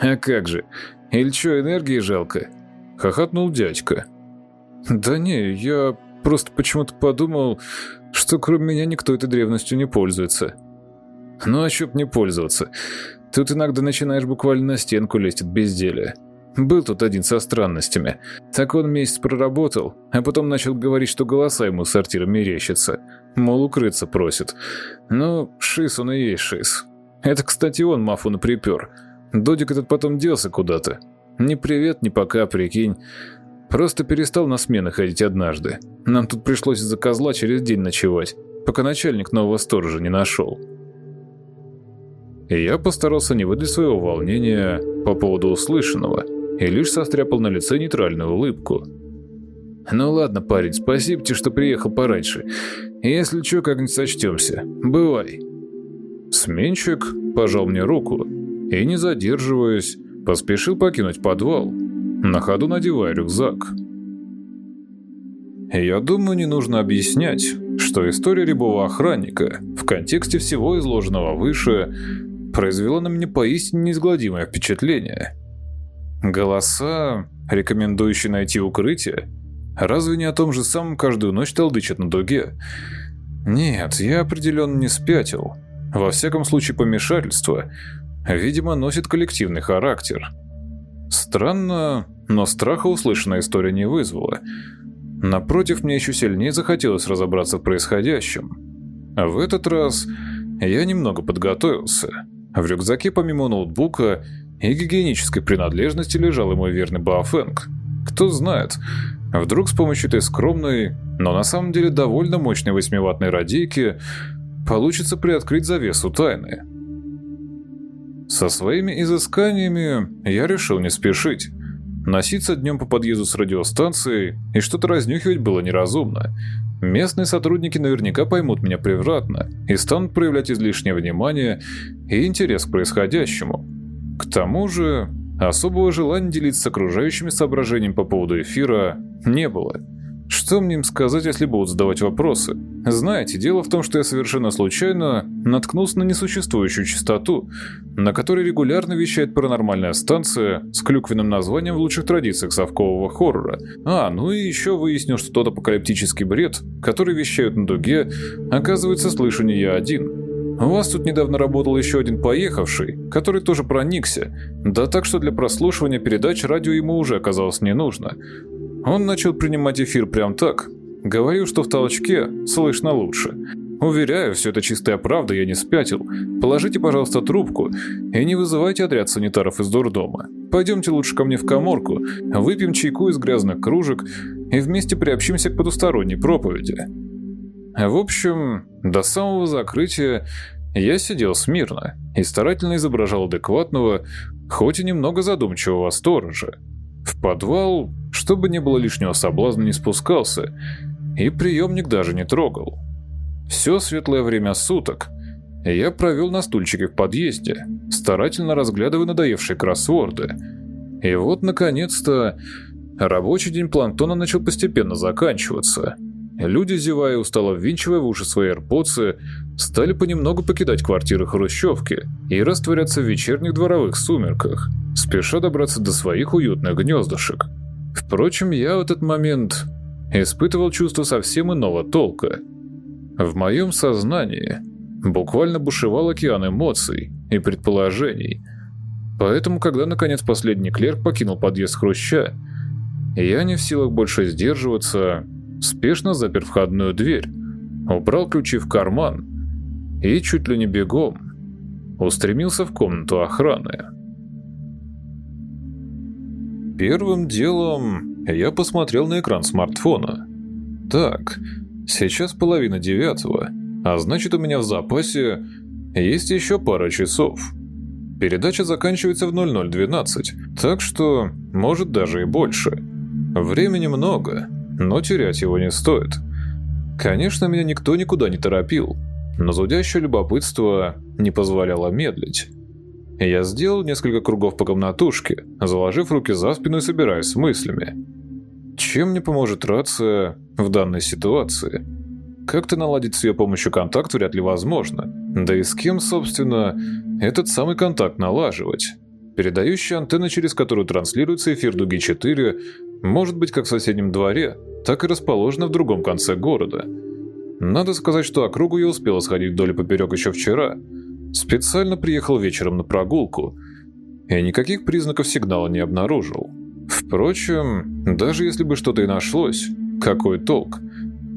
«А как же? Или что, энергии жалко?» — хохотнул дядька. «Да не, я просто почему-то подумал, что кроме меня никто этой древностью не пользуется». «Ну а чё б не пользоваться? Тут иногда начинаешь буквально на стенку лезть от безделия. Был тут один со странностями. Так он месяц проработал, а потом начал говорить, что голоса ему сортира мерещатся. Мол, укрыться просит. Ну, шиз он и есть шиз. Это, кстати, он Мафуна припер. Додик этот потом делся куда-то. Ни привет, ни пока, прикинь. Просто перестал на смены ходить однажды. Нам тут пришлось из-за козла через день ночевать, пока начальник нового сторожа не нашел. Я постарался не выдать своего волнения по поводу услышанного и лишь состряпал на лице нейтральную улыбку. «Ну ладно, парень, спасибо тебе, что приехал пораньше. Если что, как-нибудь сочтемся. Бывай». Сменщик пожал мне руку и, не задерживаясь, поспешил покинуть подвал, на ходу надевая рюкзак. Я думаю, не нужно объяснять, что история рябого охранника в контексте всего изложенного выше произвела на меня поистине неизгладимое впечатление. Голоса, рекомендующие найти укрытие, разве не о том же самом каждую ночь толдычат на дуге? Нет, я определенно не спятил. Во всяком случае, помешательство, видимо, носит коллективный характер. Странно, но страха услышанная история не вызвала. Напротив, мне еще сильнее захотелось разобраться в происходящем. В этот раз я немного подготовился. В рюкзаке помимо ноутбука и гигиенической принадлежности лежал и мой верный Баофэнг. Кто знает, вдруг с помощью этой скромной, но на самом деле довольно мощной 8-ваттной радийки получится приоткрыть завесу тайны. Со своими изысканиями я решил не спешить. Носиться днем по подъезду с радиостанцией и что-то разнюхивать было неразумно. Местные сотрудники наверняка поймут меня превратно и станут проявлять излишнее внимание и интерес к происходящему. К тому же, особого желания делиться с окружающими соображением по поводу эфира не было. Что мне им сказать, если будут задавать вопросы? Знаете, дело в том, что я совершенно случайно наткнулся на несуществующую частоту, на которой регулярно вещает паранормальная станция с клюквенным названием в лучших традициях совкового хоррора. А, ну и еще выяснил, что тот апокалиптический бред, который вещают на дуге, оказывается, слышу не я один. У вас тут недавно работал еще один поехавший, который тоже проникся, да так что для прослушивания передач радио ему уже оказалось не нужно. Он начал принимать эфир прям так, Говорю, что в толчке слышно лучше. Уверяю, все это чистая правда, я не спятил. Положите, пожалуйста, трубку и не вызывайте отряд санитаров из дурдома. Пойдемте лучше ко мне в коморку, выпьем чайку из грязных кружек и вместе приобщимся к потусторонней проповеди. В общем, до самого закрытия я сидел смирно и старательно изображал адекватного, хоть и немного задумчивого сторожа. В подвал, чтобы не было лишнего соблазна, не спускался, и приемник даже не трогал. Все светлое время суток я провел на стульчике в подъезде, старательно разглядывая надоевшие кроссворды. И вот, наконец-то, рабочий день планктона начал постепенно заканчиваться. Люди, зевая устало ввинчивая в уши свои арпоцы, стали понемногу покидать квартиры хрущевки и растворяться в вечерних дворовых сумерках, спеша добраться до своих уютных гнездышек. Впрочем, я в этот момент испытывал чувство совсем иного толка – в моем сознании буквально бушевал океан эмоций и предположений. Поэтому, когда наконец последний клерк покинул подъезд Хруща, я не в силах больше сдерживаться, спешно запер входную дверь, убрал ключи в карман и чуть ли не бегом устремился в комнату охраны. Первым делом я посмотрел на экран смартфона. Так, Сейчас половина девятого, а значит у меня в запасе есть еще пара часов. Передача заканчивается в 00.12, так что, может, даже и больше. Времени много, но терять его не стоит. Конечно, меня никто никуда не торопил, но зудящее любопытство не позволяло медлить. Я сделал несколько кругов по комнатушке, заложив руки за спину и собираясь с мыслями. Чем мне поможет рация в данной ситуации? Как-то наладить с ее помощью контакт вряд ли возможно. Да и с кем, собственно, этот самый контакт налаживать? Передающая антенна, через которую транслируется эфир дуги 4, может быть как в соседнем дворе, так и расположена в другом конце города. Надо сказать, что округу я успел сходить вдоль и поперек еще вчера. Специально приехал вечером на прогулку, и никаких признаков сигнала не обнаружил. Впрочем, даже если бы что-то и нашлось, какой толк?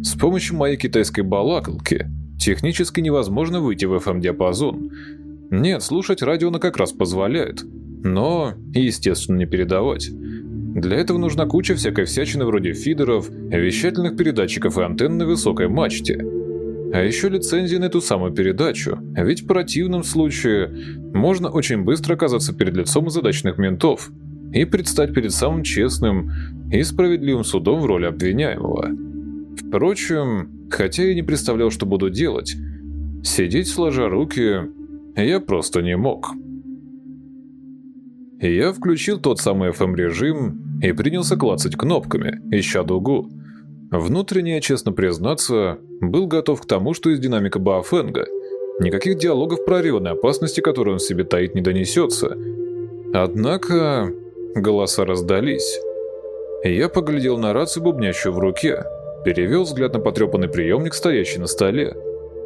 С помощью моей китайской балакалки технически невозможно выйти в FM-диапазон. Нет, слушать радио она как раз позволяет, но, естественно, не передавать. Для этого нужна куча всякой всячины вроде фидеров, вещательных передатчиков и антенн на высокой мачте. А еще лицензия на эту самую передачу, ведь в противном случае можно очень быстро оказаться перед лицом задачных ментов – и предстать перед самым честным и справедливым судом в роли обвиняемого. Впрочем, хотя я не представлял, что буду делать, сидеть сложа руки я просто не мог. Я включил тот самый FM-режим и принялся клацать кнопками, ища дугу. Внутренне, честно признаться, был готов к тому, что из динамика Баофенга никаких диалогов про ревной опасности, которую он себе таит, не донесется. Однако Голоса раздались. Я поглядел на рацию, бубнящую в руке, перевел взгляд на потрепанный приемник, стоящий на столе,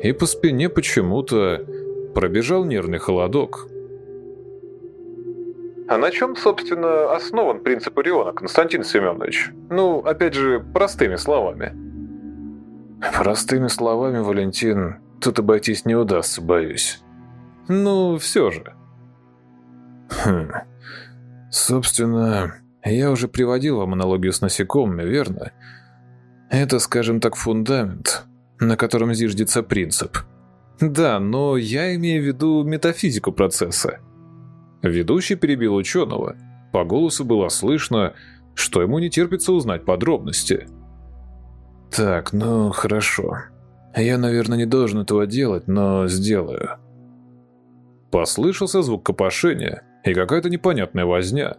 и по спине почему-то пробежал нервный холодок. А на чем, собственно, основан принцип Ориона, Константин Семенович? Ну, опять же, простыми словами. Простыми словами, Валентин, тут обойтись не удастся, боюсь. Ну, все же. Хм. Собственно, я уже приводил вам аналогию с насекомыми, верно? Это, скажем так, фундамент, на котором зиждется принцип. Да, но я имею в виду метафизику процесса. Ведущий перебил ученого. По голосу было слышно, что ему не терпится узнать подробности. Так, ну хорошо. Я, наверное, не должен этого делать, но сделаю. Послышался звук копошения, и какая-то непонятная возня.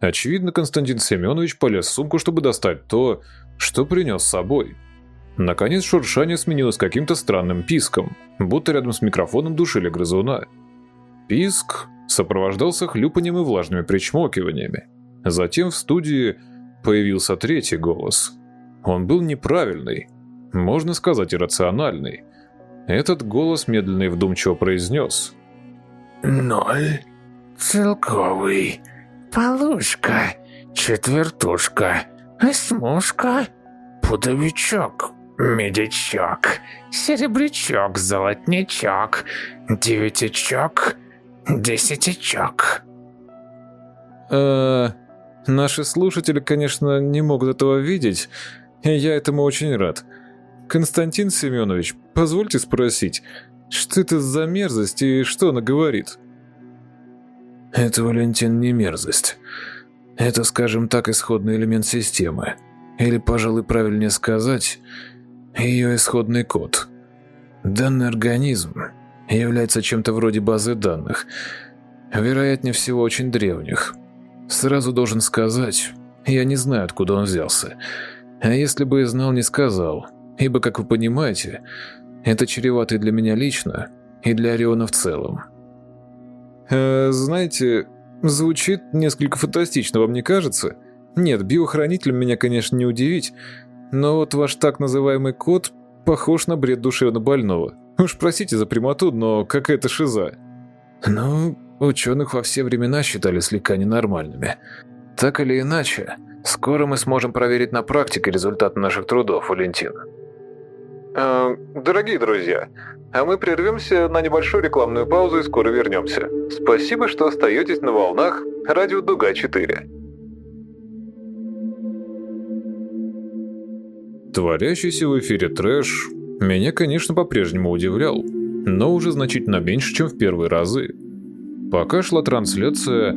Очевидно, Константин Семенович полез в сумку, чтобы достать то, что принес с собой. Наконец шуршание сменилось каким-то странным писком, будто рядом с микрофоном душили грызуна. Писк сопровождался хлюпанием и влажными причмокиваниями. Затем в студии появился третий голос. Он был неправильный, можно сказать иррациональный. Этот голос медленно и вдумчиво произнес. «Ноль. Целковый, полушка, четвертушка, осьмушка, пудовичок, медичок, серебрячок, золотничок, девятичок, десятичок. Э, наши слушатели, конечно, не могут этого видеть, и я этому очень рад. Константин Семенович, позвольте спросить, что это за мерзость и что она говорит? Это, Валентин, не мерзость. Это, скажем так, исходный элемент системы. Или, пожалуй, правильнее сказать, ее исходный код. Данный организм является чем-то вроде базы данных, вероятнее всего очень древних. Сразу должен сказать, я не знаю, откуда он взялся. А если бы и знал, не сказал, ибо, как вы понимаете, это чревато и для меня лично, и для Ориона в целом. Э, знаете, звучит несколько фантастично, вам не кажется? Нет, биохранителем меня, конечно, не удивить, но вот ваш так называемый код похож на бред душевно больного. Уж простите за прямоту, но какая-то шиза. Ну, ученых во все времена считали слегка ненормальными. Так или иначе, скоро мы сможем проверить на практике результаты наших трудов, Валентин. Э, дорогие друзья, а мы прервемся на небольшую рекламную паузу и скоро вернемся. Спасибо, что остаетесь на волнах радио Дуга-4. Творящийся в эфире трэш меня, конечно, по-прежнему удивлял, но уже значительно меньше, чем в первые разы. Пока шла трансляция,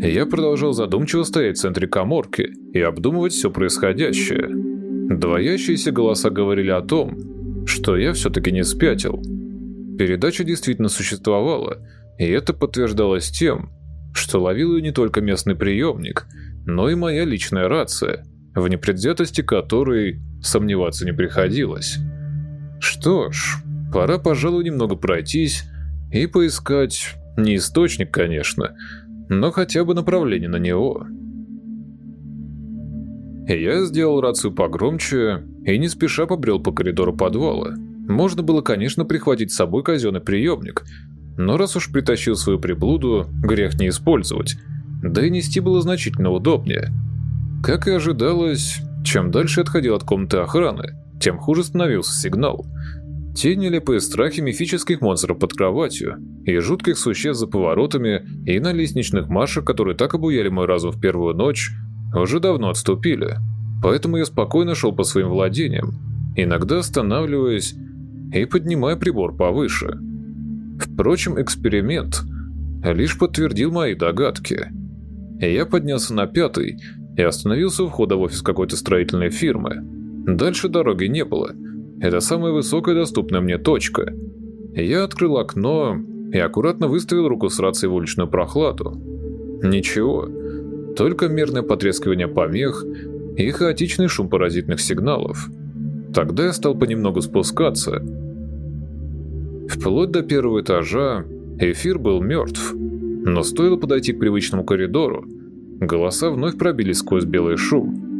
я продолжал задумчиво стоять в центре коморки и обдумывать все происходящее. Двоящиеся голоса говорили о том, что я все-таки не спятил. Передача действительно существовала, и это подтверждалось тем, что ловил ее не только местный приемник, но и моя личная рация, в непредвзятости которой сомневаться не приходилось. Что ж, пора, пожалуй, немного пройтись и поискать не источник, конечно, но хотя бы направление на него. Я сделал рацию погромче и не спеша побрел по коридору подвала. Можно было, конечно, прихватить с собой казенный приемник, но раз уж притащил свою приблуду, грех не использовать. Да и нести было значительно удобнее. Как и ожидалось, чем дальше отходил от комнаты охраны, тем хуже становился сигнал. Те нелепые страхи мифических монстров под кроватью и жутких существ за поворотами и на лестничных маршах, которые так обуяли мой разум в первую ночь, уже давно отступили. Поэтому я спокойно шел по своим владениям, иногда останавливаясь и поднимая прибор повыше. Впрочем, эксперимент лишь подтвердил мои догадки. Я поднялся на пятый и остановился у входа в офис какой-то строительной фирмы. Дальше дороги не было – это самая высокая доступная мне точка. Я открыл окно и аккуратно выставил руку с рацией в уличную прохладу. Ничего, только мерное потрескивание помех и хаотичный шум паразитных сигналов. Тогда я стал понемногу спускаться. Вплоть до первого этажа эфир был мертв, но стоило подойти к привычному коридору, голоса вновь пробились сквозь белый шум.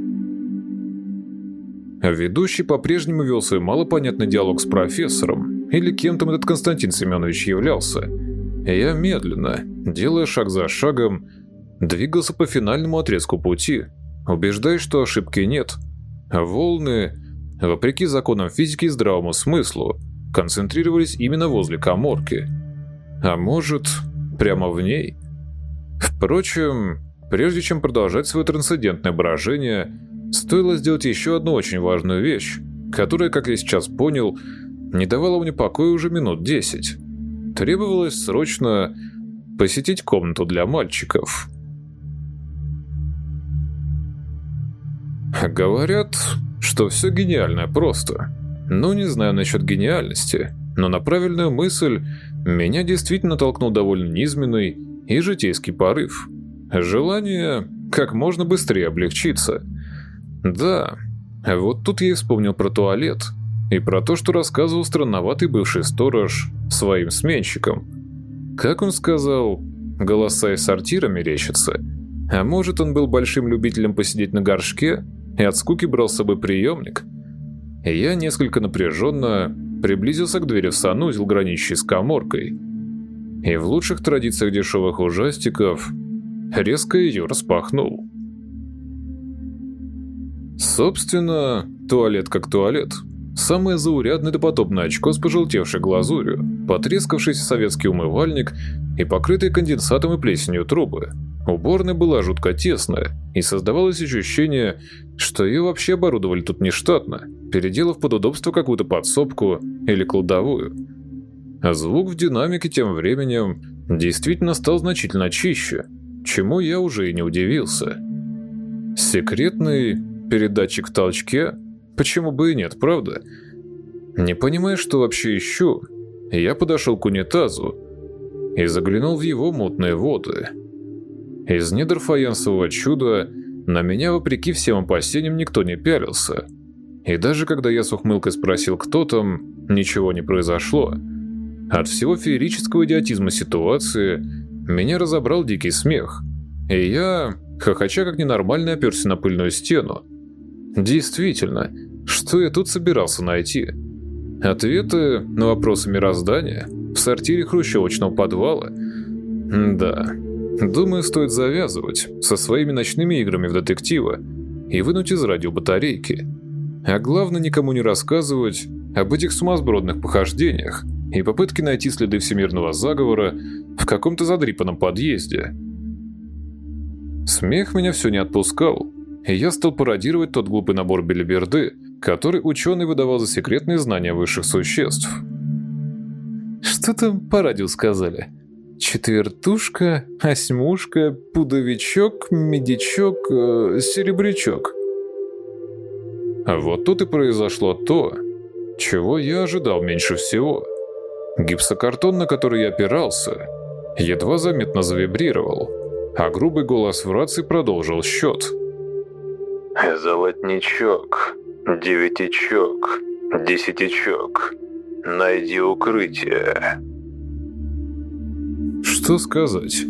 Ведущий по-прежнему вел свой малопонятный диалог с профессором, или кем там этот Константин Семенович являлся. Я медленно, делая шаг за шагом, двигался по финальному отрезку пути, убеждаясь, что ошибки нет. Волны, вопреки законам физики и здравому смыслу, концентрировались именно возле коморки. А может, прямо в ней? Впрочем, прежде чем продолжать свое трансцендентное брожение, Стоило сделать еще одну очень важную вещь, которая, как я сейчас понял, не давала мне покоя уже минут десять. Требовалось срочно посетить комнату для мальчиков. Говорят, что все гениальное просто. Ну, не знаю насчет гениальности, но на правильную мысль меня действительно толкнул довольно низменный и житейский порыв. Желание как можно быстрее облегчиться – да, вот тут я и вспомнил про туалет и про то, что рассказывал странноватый бывший сторож своим сменщикам. Как он сказал, голоса из сортира мерещатся. А может, он был большим любителем посидеть на горшке и от скуки брал с собой приемник? Я несколько напряженно приблизился к двери в санузел, граничащий с коморкой. И в лучших традициях дешевых ужастиков резко ее распахнул. Собственно, туалет как туалет. Самое заурядное допотопное очко с пожелтевшей глазурью, потрескавшийся советский умывальник и покрытые конденсатом и плесенью трубы. Уборная была жутко тесная, и создавалось ощущение, что ее вообще оборудовали тут нештатно, переделав под удобство какую-то подсобку или кладовую. А звук в динамике тем временем действительно стал значительно чище, чему я уже и не удивился. Секретный передатчик в толчке? Почему бы и нет, правда? Не понимая, что вообще ищу, я подошел к унитазу и заглянул в его мутные воды. Из недр фаянсового чуда на меня, вопреки всем опасениям, никто не пялился. И даже когда я с ухмылкой спросил, кто там, ничего не произошло. От всего феерического идиотизма ситуации меня разобрал дикий смех. И я, хохоча как ненормальный, оперся на пыльную стену. Действительно, что я тут собирался найти? Ответы на вопросы мироздания в сортире хрущевочного подвала? Да, думаю, стоит завязывать со своими ночными играми в детектива и вынуть из радио батарейки. А главное, никому не рассказывать об этих сумасбродных похождениях и попытке найти следы всемирного заговора в каком-то задрипанном подъезде. Смех меня все не отпускал, я стал пародировать тот глупый набор белиберды, который ученый выдавал за секретные знания высших существ. Что там по радио сказали? Четвертушка, осьмушка, пудовичок, медичок, э, серебрячок. А вот тут и произошло то, чего я ожидал меньше всего. Гипсокартон, на который я опирался, едва заметно завибрировал, а грубый голос в рации продолжил счет. «Золотничок, девятичок, десятичок, найди укрытие». Что сказать?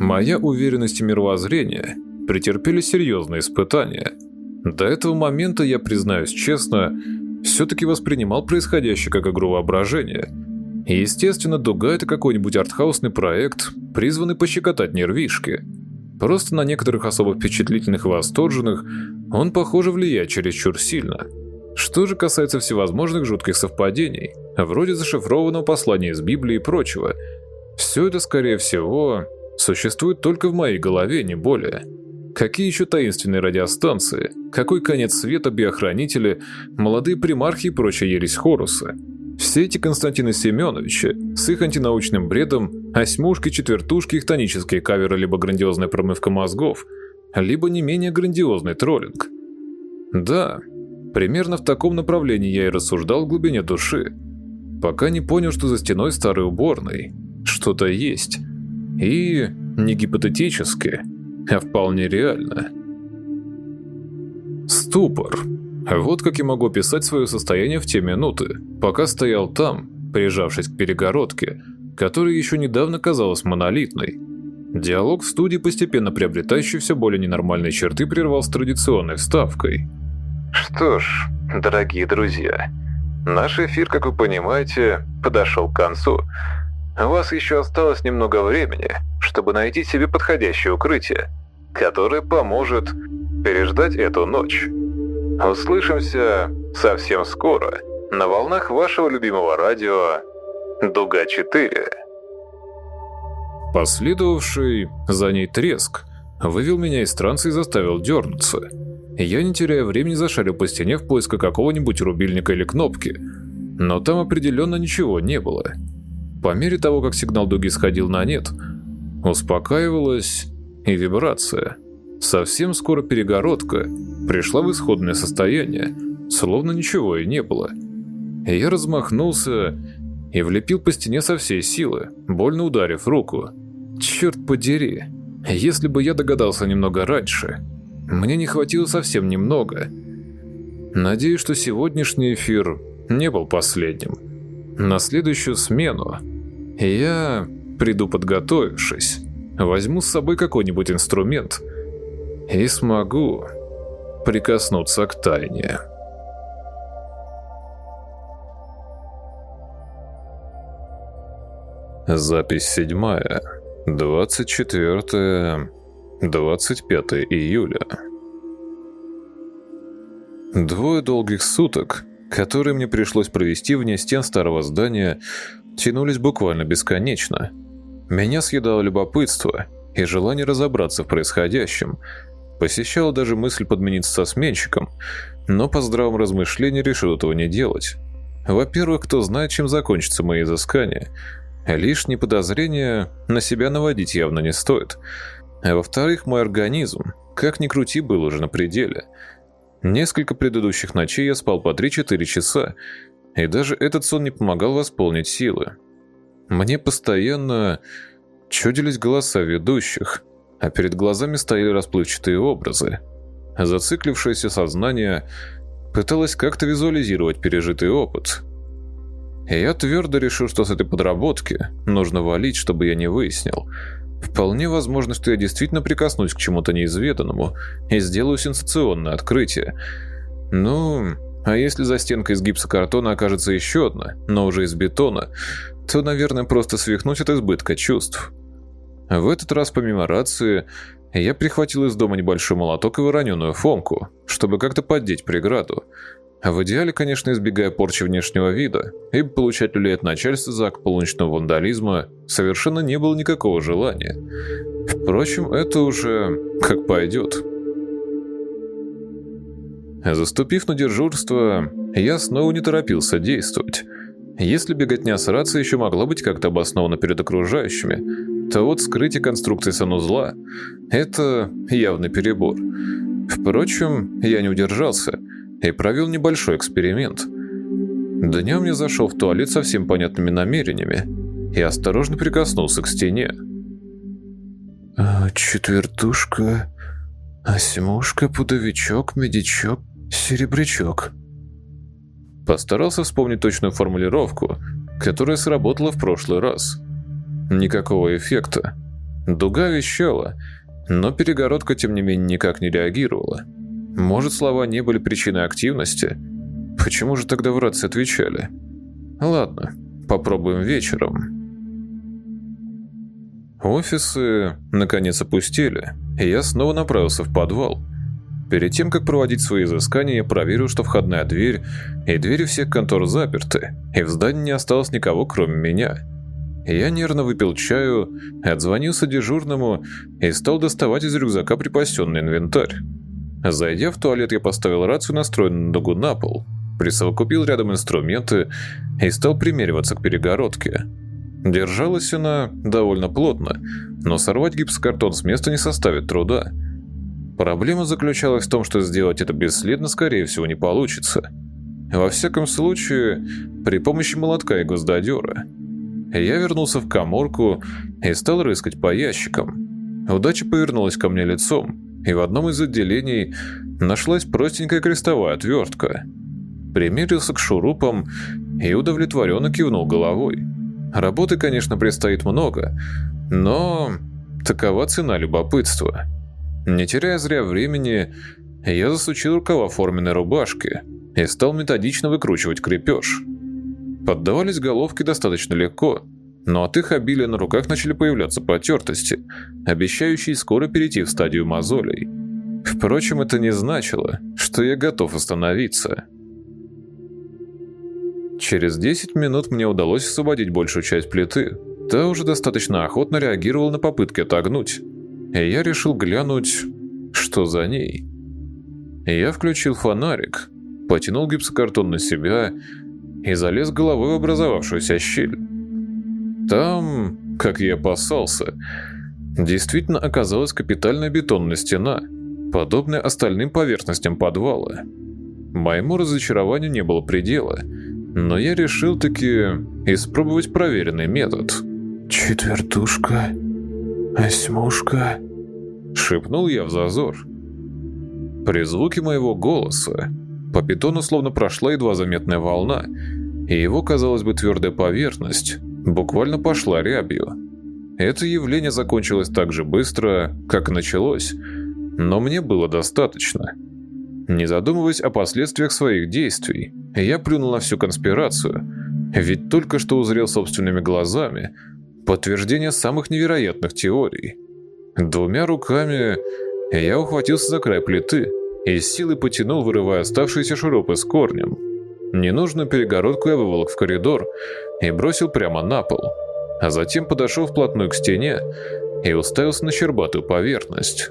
Моя уверенность и мировоззрение претерпели серьезные испытания. До этого момента, я признаюсь честно, все-таки воспринимал происходящее как игру воображения. Естественно, «Дуга» — это какой-нибудь артхаусный проект, призванный пощекотать нервишки. Просто на некоторых особо впечатлительных и восторженных он, похоже, влияет чересчур сильно. Что же касается всевозможных жутких совпадений, вроде зашифрованного послания из Библии и прочего, все это, скорее всего, существует только в моей голове, не более. Какие еще таинственные радиостанции? Какой конец света биохранители, молодые примархи и прочая ересь Хоруса? Все эти Константины Семеновичи с их антинаучным бредом, осьмушки, четвертушки, их тонические каверы, либо грандиозная промывка мозгов, либо не менее грандиозный троллинг. Да, примерно в таком направлении я и рассуждал в глубине души, пока не понял, что за стеной старой уборной что-то есть. И не гипотетически, а вполне реально. Ступор. Вот как я могу описать свое состояние в те минуты, пока стоял там, прижавшись к перегородке, которая еще недавно казалась монолитной. Диалог в студии, постепенно приобретающий все более ненормальные черты, прервался традиционной вставкой. Что ж, дорогие друзья, наш эфир, как вы понимаете, подошел к концу. У вас еще осталось немного времени, чтобы найти себе подходящее укрытие, которое поможет переждать эту ночь. Услышимся совсем скоро на волнах вашего любимого радио «Дуга-4». Последовавший за ней треск вывел меня из транса и заставил дернуться. Я, не теряя времени, зашарил по стене в поисках какого-нибудь рубильника или кнопки, но там определенно ничего не было. По мере того, как сигнал дуги сходил на нет, успокаивалась и вибрация – Совсем скоро перегородка пришла в исходное состояние, словно ничего и не было. Я размахнулся и влепил по стене со всей силы, больно ударив руку. Черт подери, если бы я догадался немного раньше. Мне не хватило совсем немного. Надеюсь, что сегодняшний эфир не был последним. На следующую смену я приду подготовившись. Возьму с собой какой-нибудь инструмент – и смогу прикоснуться к тайне. Запись седьмая, 24-25 июля. Двое долгих суток, которые мне пришлось провести вне стен старого здания, тянулись буквально бесконечно. Меня съедало любопытство и желание разобраться в происходящем. Посещала даже мысль подмениться со сменщиком, но по здравом размышлении решил этого не делать. Во-первых, кто знает, чем закончатся мои изыскания. Лишние подозрения на себя наводить явно не стоит. А во-вторых, мой организм, как ни крути, был уже на пределе – Несколько предыдущих ночей я спал по 3-4 часа, и даже этот сон не помогал восполнить силы. Мне постоянно чудились голоса ведущих, а перед глазами стояли расплывчатые образы. Зациклившееся сознание пыталось как-то визуализировать пережитый опыт. И я твердо решил, что с этой подработки нужно валить, чтобы я не выяснил – Вполне возможно, что я действительно прикоснусь к чему-то неизведанному и сделаю сенсационное открытие. Ну, а если за стенкой из гипсокартона окажется еще одна, но уже из бетона, то, наверное, просто свихнусь от избытка чувств. В этот раз, помимо рации, я прихватил из дома небольшой молоток и вороненую фомку, чтобы как-то поддеть преграду. В идеале, конечно, избегая порчи внешнего вида, ибо получать люлей от начальства за полуночного вандализма совершенно не было никакого желания. Впрочем, это уже как пойдет. Заступив на дежурство, я снова не торопился действовать. Если беготня с рацией еще могла быть как-то обоснована перед окружающими, то вот скрытие конструкции санузла – это явный перебор. Впрочем, я не удержался – и провел небольшой эксперимент. Днем я зашел в туалет со всем понятными намерениями и осторожно прикоснулся к стене. А, четвертушка, осьмушка, пудовичок, медичок, серебрячок. Постарался вспомнить точную формулировку, которая сработала в прошлый раз. Никакого эффекта. Дуга вещала, но перегородка тем не менее никак не реагировала. Может, слова не были причиной активности? Почему же тогда в рации отвечали? Ладно, попробуем вечером. Офисы, наконец, опустили, и я снова направился в подвал. Перед тем, как проводить свои изыскания, я проверил, что входная дверь и двери всех контор заперты, и в здании не осталось никого, кроме меня. Я нервно выпил чаю, отзвонился дежурному и стал доставать из рюкзака припасенный инвентарь. Зайдя в туалет, я поставил рацию, настроенную на дугу на пол, присовокупил рядом инструменты и стал примериваться к перегородке. Держалась она довольно плотно, но сорвать гипсокартон с места не составит труда. Проблема заключалась в том, что сделать это бесследно, скорее всего, не получится. Во всяком случае, при помощи молотка и гвоздодера. Я вернулся в коморку и стал рыскать по ящикам. Удача повернулась ко мне лицом, и в одном из отделений нашлась простенькая крестовая отвертка. Примерился к шурупам и удовлетворенно кивнул головой. Работы, конечно, предстоит много, но такова цена любопытства. Не теряя зря времени, я засучил рукава форменной рубашки и стал методично выкручивать крепеж. Поддавались головки достаточно легко – но от их обилия на руках начали появляться потертости, обещающие скоро перейти в стадию мозолей. Впрочем, это не значило, что я готов остановиться. Через 10 минут мне удалось освободить большую часть плиты. Та уже достаточно охотно реагировала на попытки отогнуть. И я решил глянуть, что за ней. Я включил фонарик, потянул гипсокартон на себя и залез головой в образовавшуюся щель. Там, как я опасался, действительно оказалась капитальная бетонная стена, подобная остальным поверхностям подвала. Моему разочарованию не было предела, но я решил таки испробовать проверенный метод. «Четвертушка, осьмушка», — шепнул я в зазор. При звуке моего голоса по бетону словно прошла едва заметная волна, и его, казалось бы, твердая поверхность буквально пошла рябью. Это явление закончилось так же быстро, как началось, но мне было достаточно. Не задумываясь о последствиях своих действий, я плюнул на всю конспирацию, ведь только что узрел собственными глазами подтверждение самых невероятных теорий. Двумя руками я ухватился за край плиты и силой потянул, вырывая оставшиеся шурупы с корнем. Ненужную перегородку я выволок в коридор и бросил прямо на пол, а затем подошел вплотную к стене и уставился на щербатую поверхность.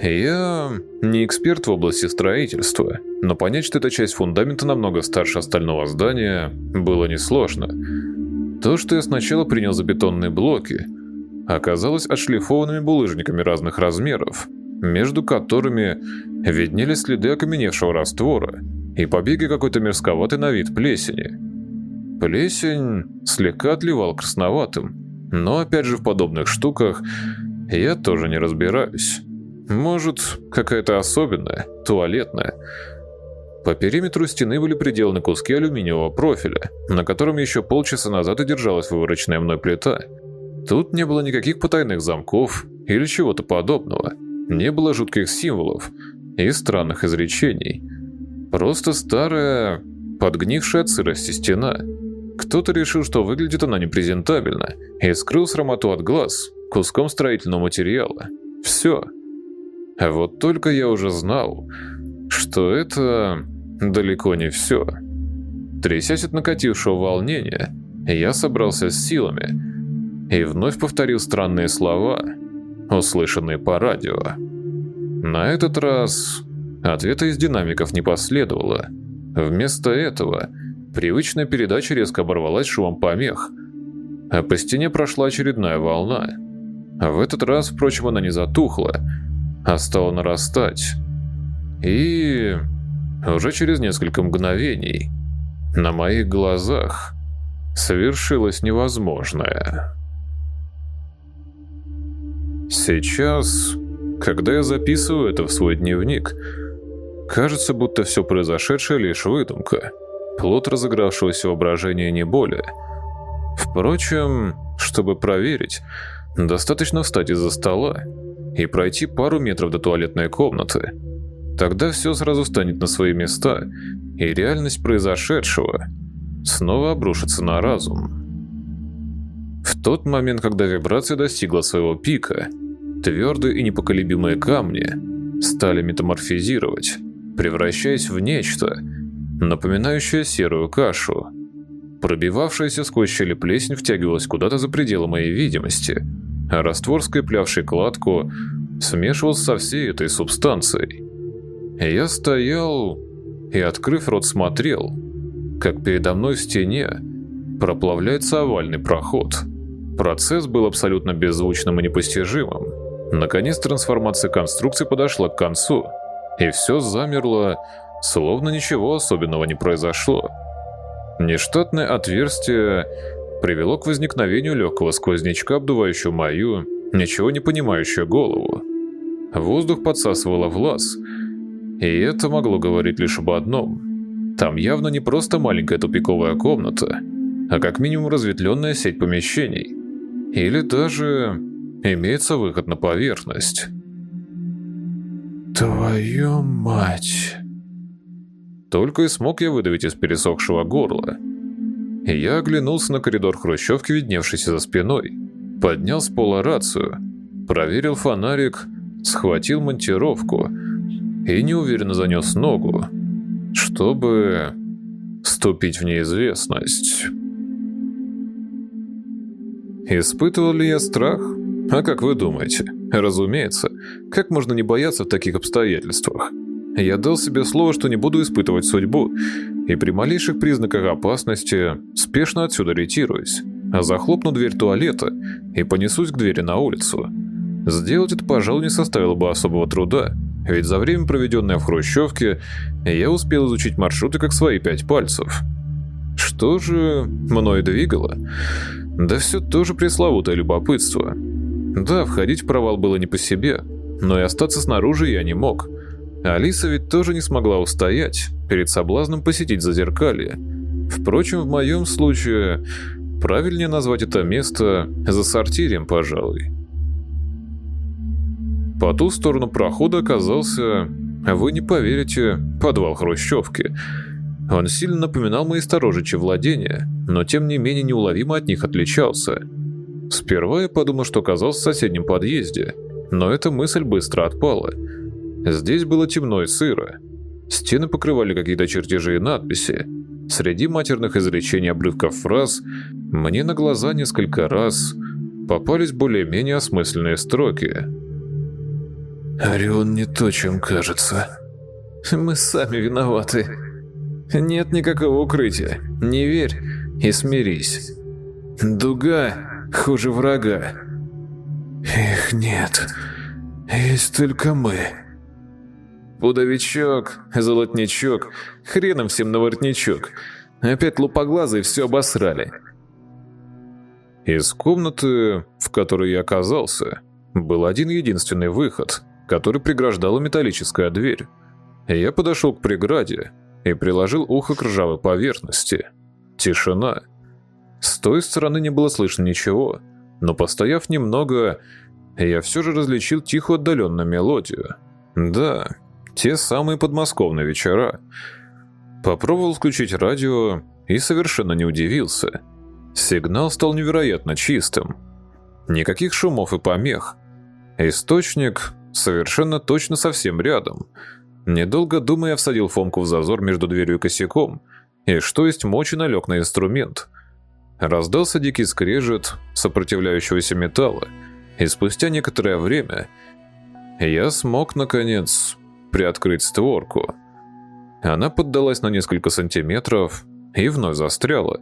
Я не эксперт в области строительства, но понять, что эта часть фундамента намного старше остального здания, было несложно. То, что я сначала принял за бетонные блоки, оказалось отшлифованными булыжниками разных размеров, между которыми виднелись следы окаменевшего раствора и побеги какой-то мерзковатой на вид плесени. Плесень слегка отливал красноватым, но опять же в подобных штуках я тоже не разбираюсь. Может, какая-то особенная, туалетная. По периметру стены были приделаны куски алюминиевого профиля, на котором еще полчаса назад и держалась вывороченная мной плита. Тут не было никаких потайных замков или чего-то подобного. Не было жутких символов и странных изречений. Просто старая, подгнившая от сырости стена. Кто-то решил, что выглядит она непрезентабельно, и скрыл срамоту от глаз куском строительного материала. Все. А вот только я уже знал, что это далеко не все. Трясясь от накатившего волнения, я собрался с силами и вновь повторил странные слова, услышанные по радио. На этот раз ответа из динамиков не последовало. Вместо этого привычная передача резко оборвалась шумом помех, а по стене прошла очередная волна. В этот раз, впрочем, она не затухла, а стала нарастать. И уже через несколько мгновений на моих глазах совершилось невозможное. Сейчас, когда я записываю это в свой дневник, кажется, будто все произошедшее лишь выдумка, плод разыгравшегося воображения не более. Впрочем, чтобы проверить, достаточно встать из-за стола и пройти пару метров до туалетной комнаты. Тогда все сразу станет на свои места, и реальность произошедшего снова обрушится на разум. В тот момент, когда вибрация достигла своего пика, твердые и непоколебимые камни стали метаморфизировать, превращаясь в нечто, напоминающее серую кашу. Пробивавшаяся сквозь щели плесень втягивалась куда-то за пределы моей видимости – а раствор, скреплявший кладку, смешивался со всей этой субстанцией. Я стоял и, открыв рот, смотрел, как передо мной в стене проплавляется овальный проход. Процесс был абсолютно беззвучным и непостижимым. Наконец трансформация конструкции подошла к концу, и все замерло, словно ничего особенного не произошло. Нештатное отверстие привело к возникновению легкого сквознячка, обдувающего мою, ничего не понимающую голову. Воздух подсасывало в лаз, и это могло говорить лишь об одном. Там явно не просто маленькая тупиковая комната, а как минимум разветвленная сеть помещений. Или даже имеется выход на поверхность. «Твою мать!» Только и смог я выдавить из пересохшего горла – я оглянулся на коридор хрущевки, видневшийся за спиной. Поднял с пола рацию, проверил фонарик, схватил монтировку и неуверенно занес ногу, чтобы ступить в неизвестность. Испытывал ли я страх? А как вы думаете? Разумеется, как можно не бояться в таких обстоятельствах? Я дал себе слово, что не буду испытывать судьбу, и при малейших признаках опасности спешно отсюда ретируюсь, а захлопну дверь туалета и понесусь к двери на улицу. Сделать это, пожалуй, не составило бы особого труда, ведь за время, проведенное в Хрущевке, я успел изучить маршруты как свои пять пальцев. Что же мной двигало? Да все тоже пресловутое любопытство. Да, входить в провал было не по себе, но и остаться снаружи я не мог – Алиса ведь тоже не смогла устоять перед соблазном посетить зазеркалье. Впрочем, в моем случае правильнее назвать это место за сортирием, пожалуй. По ту сторону прохода оказался, вы не поверите, подвал хрущевки. Он сильно напоминал мои сторожичьи владения, но тем не менее неуловимо от них отличался. Сперва я подумал, что оказался в соседнем подъезде – но эта мысль быстро отпала. Здесь было темно и сыро. Стены покрывали какие-то чертежи и надписи. Среди матерных изречений обрывков фраз мне на глаза несколько раз попались более-менее осмысленные строки. «Орион не то, чем кажется. Мы сами виноваты. Нет никакого укрытия. Не верь и смирись. Дуга хуже врага. Их нет. Есть только мы». Пудовичок, золотничок, хреном всем на воротничок. Опять лупоглазые все обосрали. Из комнаты, в которой я оказался, был один единственный выход, который преграждала металлическая дверь. Я подошел к преграде и приложил ухо к ржавой поверхности. Тишина. С той стороны не было слышно ничего, но постояв немного, я все же различил тихую отдаленную мелодию. Да, те самые подмосковные вечера. Попробовал включить радио и совершенно не удивился. Сигнал стал невероятно чистым. Никаких шумов и помех. Источник совершенно точно совсем рядом. Недолго думая, всадил Фомку в зазор между дверью и косяком, и что есть мочи налег на инструмент. Раздался дикий скрежет сопротивляющегося металла, и спустя некоторое время я смог, наконец, приоткрыть створку. Она поддалась на несколько сантиметров и вновь застряла.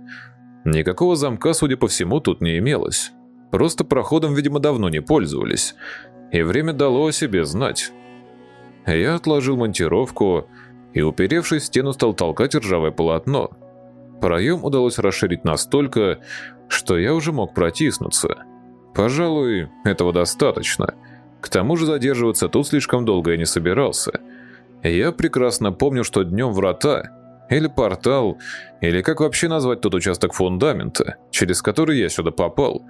Никакого замка, судя по всему, тут не имелось. Просто проходом, видимо, давно не пользовались. И время дало о себе знать. Я отложил монтировку и, уперевшись в стену, стал толкать ржавое полотно. Проем удалось расширить настолько, что я уже мог протиснуться. Пожалуй, этого достаточно – к тому же задерживаться тут слишком долго я не собирался. Я прекрасно помню, что днем врата, или портал, или как вообще назвать тот участок фундамента, через который я сюда попал,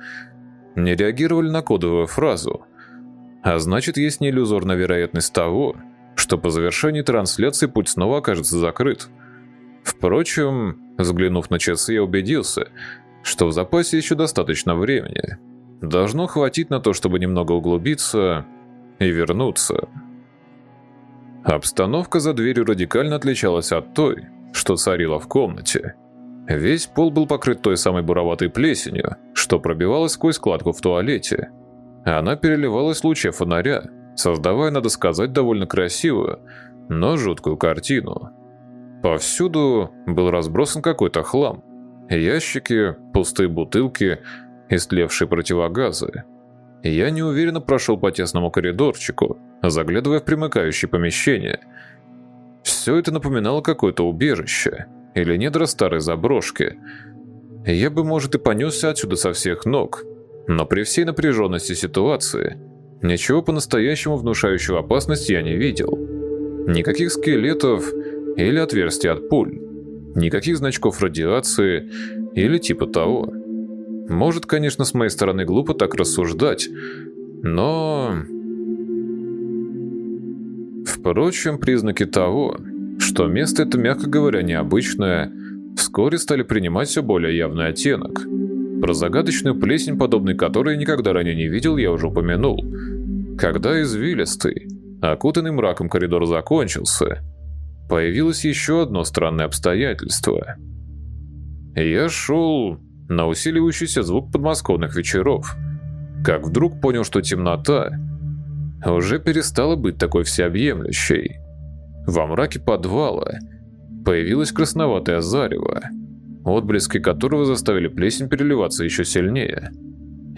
не реагировали на кодовую фразу. А значит, есть неиллюзорная вероятность того, что по завершении трансляции путь снова окажется закрыт. Впрочем, взглянув на часы, я убедился, что в запасе еще достаточно времени – Должно хватить на то, чтобы немного углубиться и вернуться. Обстановка за дверью радикально отличалась от той, что царила в комнате. Весь пол был покрыт той самой буроватой плесенью, что пробивалась сквозь складку в туалете. Она переливалась в фонаря, создавая, надо сказать, довольно красивую, но жуткую картину. Повсюду был разбросан какой-то хлам. Ящики, пустые бутылки, истлевшие противогазы. Я неуверенно прошел по тесному коридорчику, заглядывая в примыкающее помещение. Все это напоминало какое-то убежище или недра старой заброшки. Я бы, может, и понесся отсюда со всех ног, но при всей напряженности ситуации ничего по-настоящему внушающего опасность я не видел. Никаких скелетов или отверстий от пуль, никаких значков радиации или типа того. Может, конечно, с моей стороны глупо так рассуждать, но... Впрочем, признаки того, что место это, мягко говоря, необычное, вскоре стали принимать все более явный оттенок. Про загадочную плесень, подобной которой никогда ранее не видел, я уже упомянул. Когда извилистый, окутанный мраком коридор закончился, появилось еще одно странное обстоятельство. Я шел на усиливающийся звук подмосковных вечеров. Как вдруг понял, что темнота уже перестала быть такой всеобъемлющей. Во мраке подвала появилось красноватое зарево, отблески которого заставили плесень переливаться еще сильнее.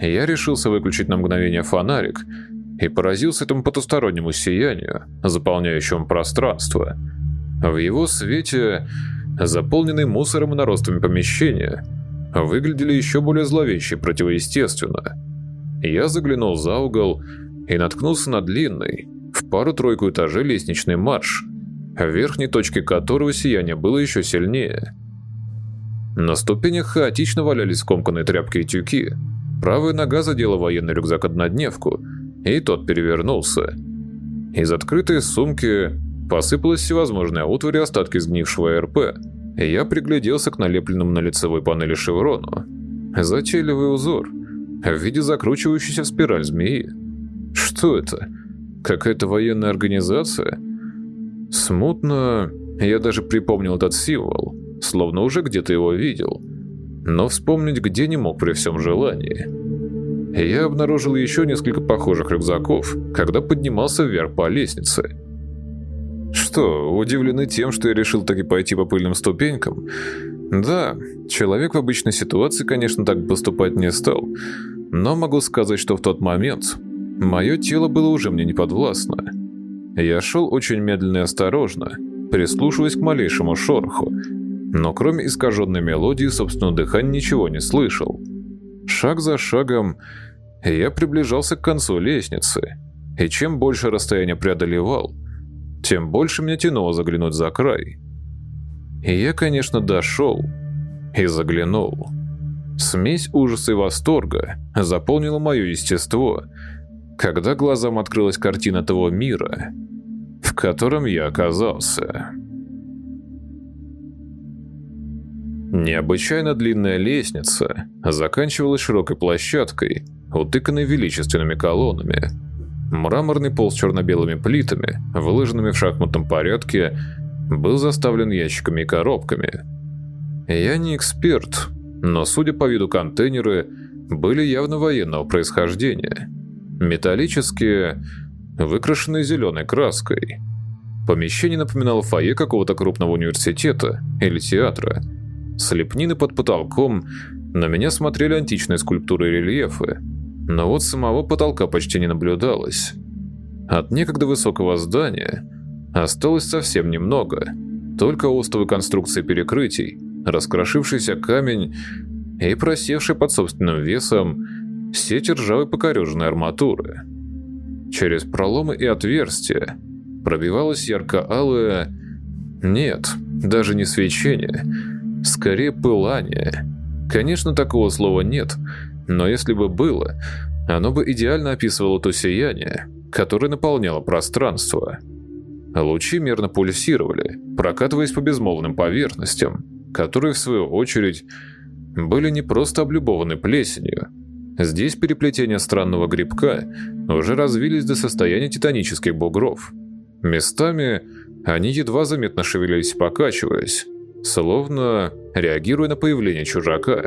Я решился выключить на мгновение фонарик и поразился этому потустороннему сиянию, заполняющему пространство. В его свете, заполненный мусором и наростами помещения, выглядели еще более зловеще противоестественно. Я заглянул за угол и наткнулся на длинный, в пару-тройку этажей лестничный марш, в верхней точке которого сияние было еще сильнее. На ступенях хаотично валялись скомканные тряпки и тюки. Правая нога задела военный рюкзак-однодневку, и тот перевернулся. Из открытой сумки посыпалась всевозможная утварь и остатки сгнившего РП – я пригляделся к налепленному на лицевой панели шеврону. Затейливый узор в виде закручивающейся в спираль змеи. Что это? Какая-то военная организация? Смутно я даже припомнил этот символ, словно уже где-то его видел, но вспомнить где не мог при всем желании. Я обнаружил еще несколько похожих рюкзаков, когда поднимался вверх по лестнице. Что, удивлены тем, что я решил таки пойти по пыльным ступенькам? Да, человек в обычной ситуации, конечно, так поступать не стал, но могу сказать, что в тот момент мое тело было уже мне неподвластно. Я шел очень медленно и осторожно, прислушиваясь к малейшему шороху, но кроме искаженной мелодии собственного дыхания ничего не слышал. Шаг за шагом я приближался к концу лестницы, и чем больше расстояние преодолевал, тем больше меня тянуло заглянуть за край. И я, конечно, дошел и заглянул. Смесь ужаса и восторга заполнила мое естество, когда глазам открылась картина того мира, в котором я оказался. Необычайно длинная лестница заканчивалась широкой площадкой, утыканной величественными колоннами. Мраморный пол с черно-белыми плитами, выложенными в шахматном порядке, был заставлен ящиками и коробками. Я не эксперт, но, судя по виду контейнеры, были явно военного происхождения. Металлические, выкрашенные зеленой краской. Помещение напоминало фойе какого-то крупного университета или театра – с лепнины под потолком на меня смотрели античные скульптуры и рельефы, но вот самого потолка почти не наблюдалось. От некогда высокого здания осталось совсем немного, только остовы конструкции перекрытий, раскрошившийся камень и просевший под собственным весом сеть ржавой покореженной арматуры. Через проломы и отверстия пробивалось ярко-алое... Нет, даже не свечение — Скорее, пылание. Конечно, такого слова нет, но если бы было, оно бы идеально описывало то сияние, которое наполняло пространство. Лучи мерно пульсировали, прокатываясь по безмолвным поверхностям, которые, в свою очередь, были не просто облюбованы плесенью. Здесь переплетения странного грибка уже развились до состояния титанических бугров. Местами они едва заметно шевелились покачиваясь, словно реагируя на появление чужака.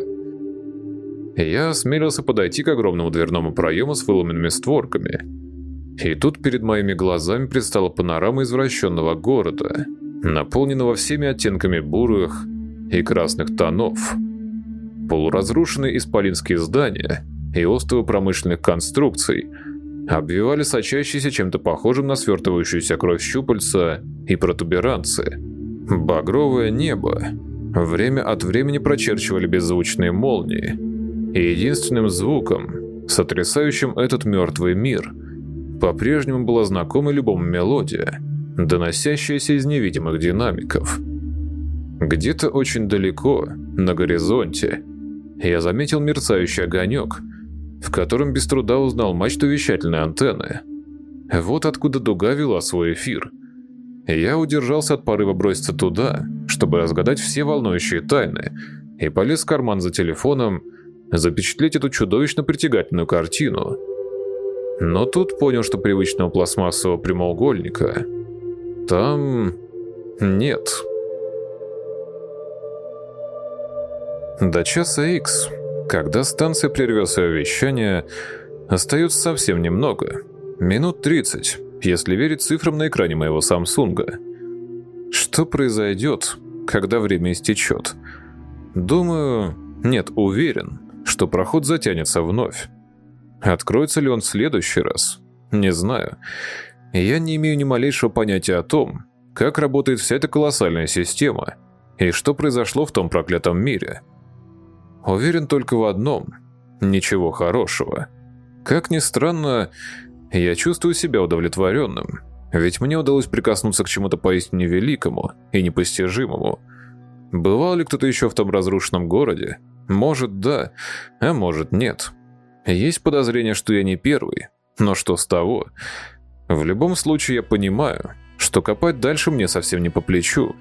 Я осмелился подойти к огромному дверному проему с выломанными створками. И тут перед моими глазами предстала панорама извращенного города, наполненного всеми оттенками бурых и красных тонов. Полуразрушенные исполинские здания и островы промышленных конструкций обвивали сочащиеся чем-то похожим на свертывающуюся кровь щупальца и протуберанцы – Багровое небо время от времени прочерчивали беззвучные молнии, и единственным звуком, сотрясающим этот мертвый мир, по-прежнему была знакома любому мелодия, доносящаяся из невидимых динамиков. Где-то очень далеко, на горизонте, я заметил мерцающий огонек, в котором без труда узнал мачту вещательной антенны. Вот откуда дуга вела свой эфир – я удержался от порыва броситься туда, чтобы разгадать все волнующие тайны, и полез в карман за телефоном, запечатлеть эту чудовищно притягательную картину. Но тут понял, что привычного пластмассового прямоугольника там нет. До часа X, когда станция прервет свое вещание, остается совсем немного. Минут 30 если верить цифрам на экране моего Самсунга. Что произойдет, когда время истечет? Думаю, нет, уверен, что проход затянется вновь. Откроется ли он в следующий раз? Не знаю. Я не имею ни малейшего понятия о том, как работает вся эта колоссальная система и что произошло в том проклятом мире. Уверен только в одном – ничего хорошего. Как ни странно, я чувствую себя удовлетворенным, ведь мне удалось прикоснуться к чему-то поистине великому и непостижимому. Бывал ли кто-то еще в том разрушенном городе? Может, да, а может, нет. Есть подозрение, что я не первый, но что с того? В любом случае, я понимаю, что копать дальше мне совсем не по плечу.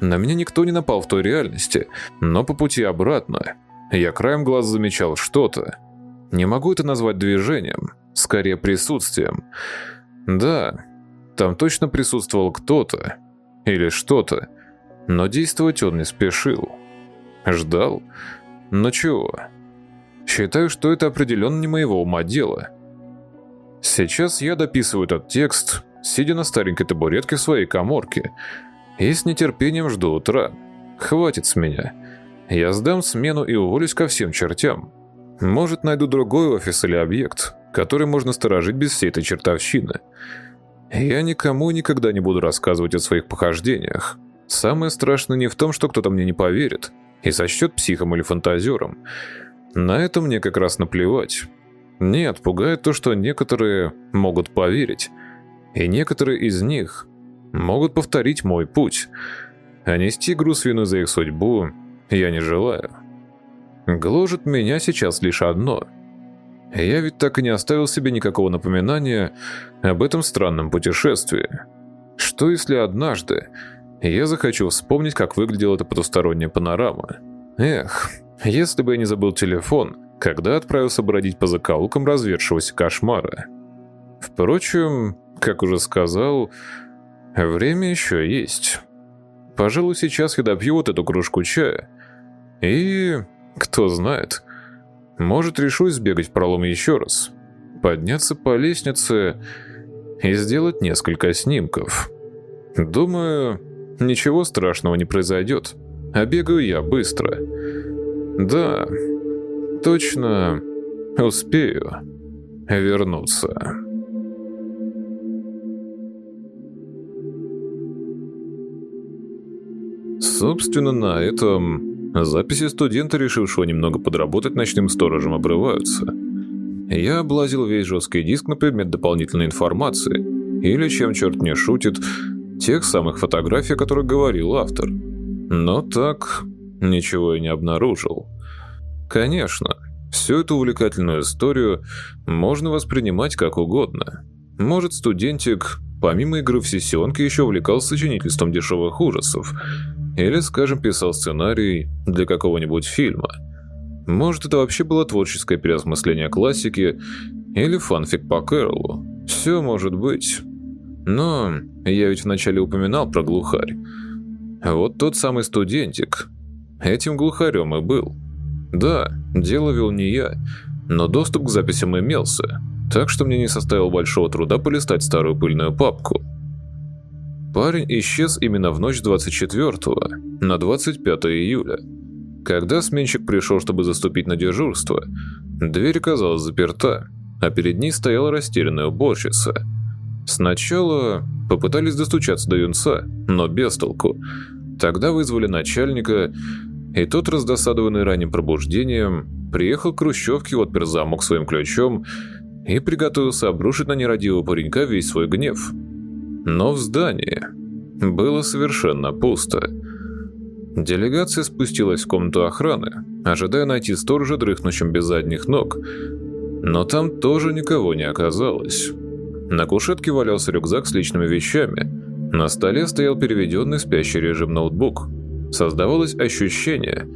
На меня никто не напал в той реальности, но по пути обратно я краем глаз замечал что-то. Не могу это назвать движением, скорее присутствием. Да, там точно присутствовал кто-то или что-то, но действовать он не спешил. Ждал? Но чего? Считаю, что это определенно не моего ума дело. Сейчас я дописываю этот текст, сидя на старенькой табуретке в своей коморке, и с нетерпением жду утра. Хватит с меня. Я сдам смену и уволюсь ко всем чертям. Может, найду другой офис или объект, который можно сторожить без всей этой чертовщины. Я никому никогда не буду рассказывать о своих похождениях. Самое страшное не в том, что кто-то мне не поверит и сочтет психом или фантазером. На это мне как раз наплевать. Нет, пугает то, что некоторые могут поверить, и некоторые из них могут повторить мой путь. А нести груз вины за их судьбу я не желаю. Гложет меня сейчас лишь одно. Я ведь так и не оставил себе никакого напоминания об этом странном путешествии. Что если однажды я захочу вспомнить, как выглядела эта потусторонняя панорама? Эх, если бы я не забыл телефон, когда отправился бродить по закоулкам развершегося кошмара. Впрочем, как уже сказал, время еще есть. Пожалуй, сейчас я допью вот эту кружку чая. И, кто знает, может, решусь сбегать в пролом еще раз, подняться по лестнице и сделать несколько снимков. Думаю, ничего страшного не произойдет, а бегаю я быстро. Да, точно успею вернуться. Собственно, на этом записи студента, решившего немного подработать ночным сторожем, обрываются. Я облазил весь жесткий диск на предмет дополнительной информации, или, чем черт не шутит, тех самых фотографий, о которых говорил автор. Но так ничего и не обнаружил. Конечно, всю эту увлекательную историю можно воспринимать как угодно. Может, студентик, помимо игры в сессионке, еще увлекался сочинительством дешевых ужасов – или, скажем, писал сценарий для какого-нибудь фильма. Может, это вообще было творческое переосмысление классики или фанфик по Кэролу. Все может быть. Но я ведь вначале упоминал про глухарь. Вот тот самый студентик. Этим глухарем и был. Да, дело вел не я, но доступ к записям имелся, так что мне не составило большого труда полистать старую пыльную папку – Парень исчез именно в ночь 24 на 25 июля. Когда сменщик пришел, чтобы заступить на дежурство, дверь оказалась заперта, а перед ней стояла растерянная уборщица. Сначала попытались достучаться до юнца, но без толку. Тогда вызвали начальника, и тот, раздосадованный ранним пробуждением, приехал к Хрущевке, отпер замок своим ключом и приготовился обрушить на нерадивого паренька весь свой гнев – но в здании было совершенно пусто. Делегация спустилась в комнату охраны, ожидая найти сторожа, дрыхнущим без задних ног. Но там тоже никого не оказалось. На кушетке валялся рюкзак с личными вещами. На столе стоял переведенный спящий режим ноутбук. Создавалось ощущение,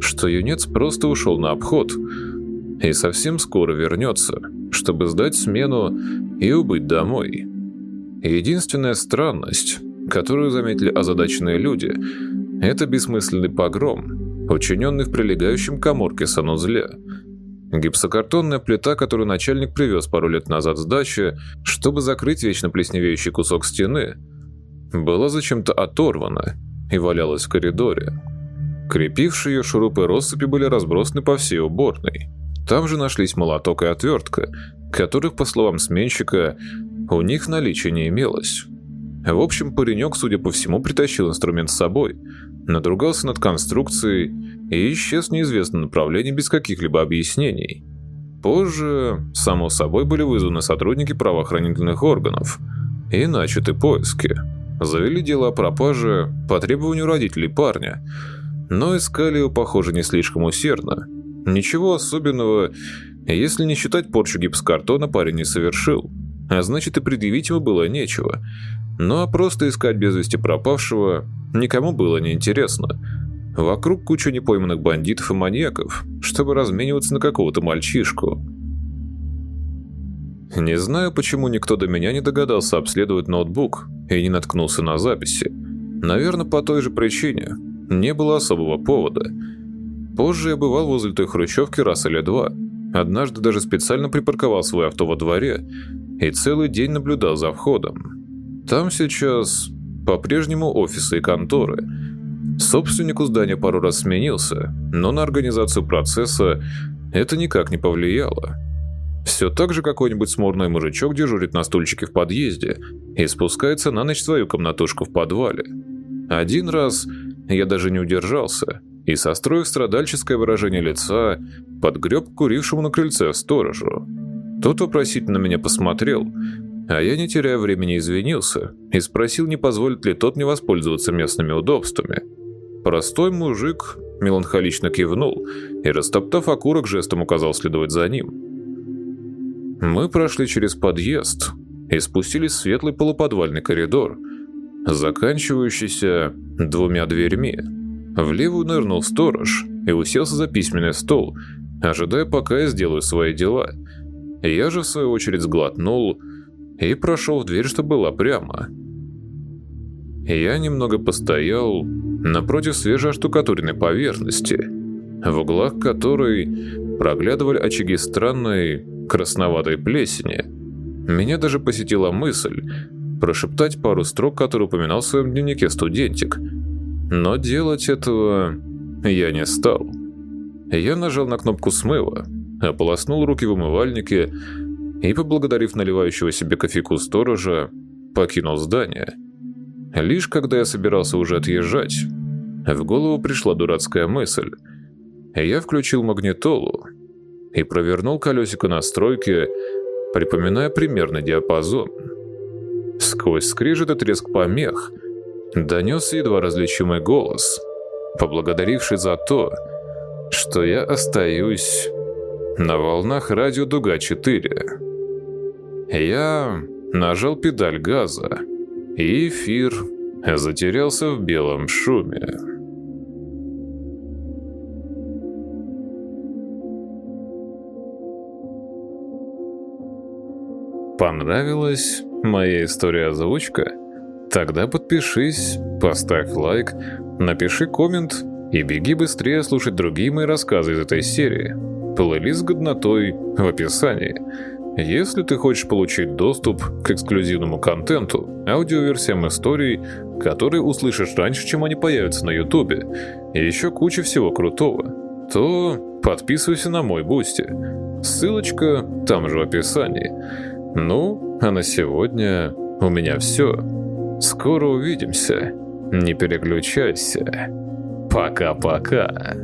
что юнец просто ушел на обход и совсем скоро вернется, чтобы сдать смену и убыть домой. Единственная странность, которую заметили озадаченные люди, это бессмысленный погром, учиненный в прилегающем коморке санузле. Гипсокартонная плита, которую начальник привез пару лет назад с дачи, чтобы закрыть вечно плесневеющий кусок стены, была зачем-то оторвана и валялась в коридоре. Крепившие ее шурупы россыпи были разбросаны по всей уборной. Там же нашлись молоток и отвертка, которых, по словам сменщика, у них наличия не имелось. В общем, паренек, судя по всему, притащил инструмент с собой, надругался над конструкцией и исчез в неизвестном направлении без каких-либо объяснений. Позже, само собой, были вызваны сотрудники правоохранительных органов и начаты поиски. Завели дело о пропаже по требованию родителей парня, но искали его, похоже, не слишком усердно. Ничего особенного, если не считать порчу гипсокартона, парень не совершил – а значит и предъявить ему было нечего. Ну а просто искать без вести пропавшего никому было не интересно. Вокруг куча непойманных бандитов и маньяков, чтобы размениваться на какого-то мальчишку. Не знаю, почему никто до меня не догадался обследовать ноутбук и не наткнулся на записи. Наверное, по той же причине. Не было особого повода. Позже я бывал возле той хрущевки раз или два. Однажды даже специально припарковал свой авто во дворе и целый день наблюдал за входом. Там сейчас по-прежнему офисы и конторы. Собственнику здания пару раз сменился, но на организацию процесса это никак не повлияло. Все так же какой-нибудь смурной мужичок дежурит на стульчике в подъезде и спускается на ночь свою комнатушку в подвале. Один раз я даже не удержался и, состроив страдальческое выражение лица, подгреб к курившему на крыльце сторожу. Тот вопросительно меня посмотрел, а я, не теряя времени, извинился и спросил, не позволит ли тот мне воспользоваться местными удобствами. Простой мужик меланхолично кивнул и, растоптав окурок, жестом указал следовать за ним. Мы прошли через подъезд и спустились в светлый полуподвальный коридор, заканчивающийся двумя дверьми. В левую нырнул сторож и уселся за письменный стол, ожидая, пока я сделаю свои дела. Я же, в свою очередь, сглотнул и прошел в дверь, что была прямо. Я немного постоял напротив свежеоштукатуренной поверхности, в углах которой проглядывали очаги странной красноватой плесени. Меня даже посетила мысль прошептать пару строк, которые упоминал в своем дневнике студентик. Но делать этого я не стал. Я нажал на кнопку смыва, ополоснул руки в умывальнике и, поблагодарив наливающего себе кофейку сторожа, покинул здание. Лишь когда я собирался уже отъезжать, в голову пришла дурацкая мысль. Я включил магнитолу и провернул колесико настройки, припоминая примерный диапазон. Сквозь скрежет и треск помех донесся едва различимый голос, поблагодаривший за то, что я остаюсь на волнах радио Дуга-4. Я нажал педаль газа, и эфир затерялся в белом шуме. Понравилась моя история озвучка? Тогда подпишись, поставь лайк, напиши коммент и беги быстрее слушать другие мои рассказы из этой серии. Плейлист с годнотой в описании. Если ты хочешь получить доступ к эксклюзивному контенту, аудиоверсиям историй, которые услышишь раньше, чем они появятся на ютубе, и еще куча всего крутого, то подписывайся на мой бусти. Ссылочка там же в описании. Ну, а на сегодня у меня все. Скоро увидимся. Не переключайся. Пока-пока.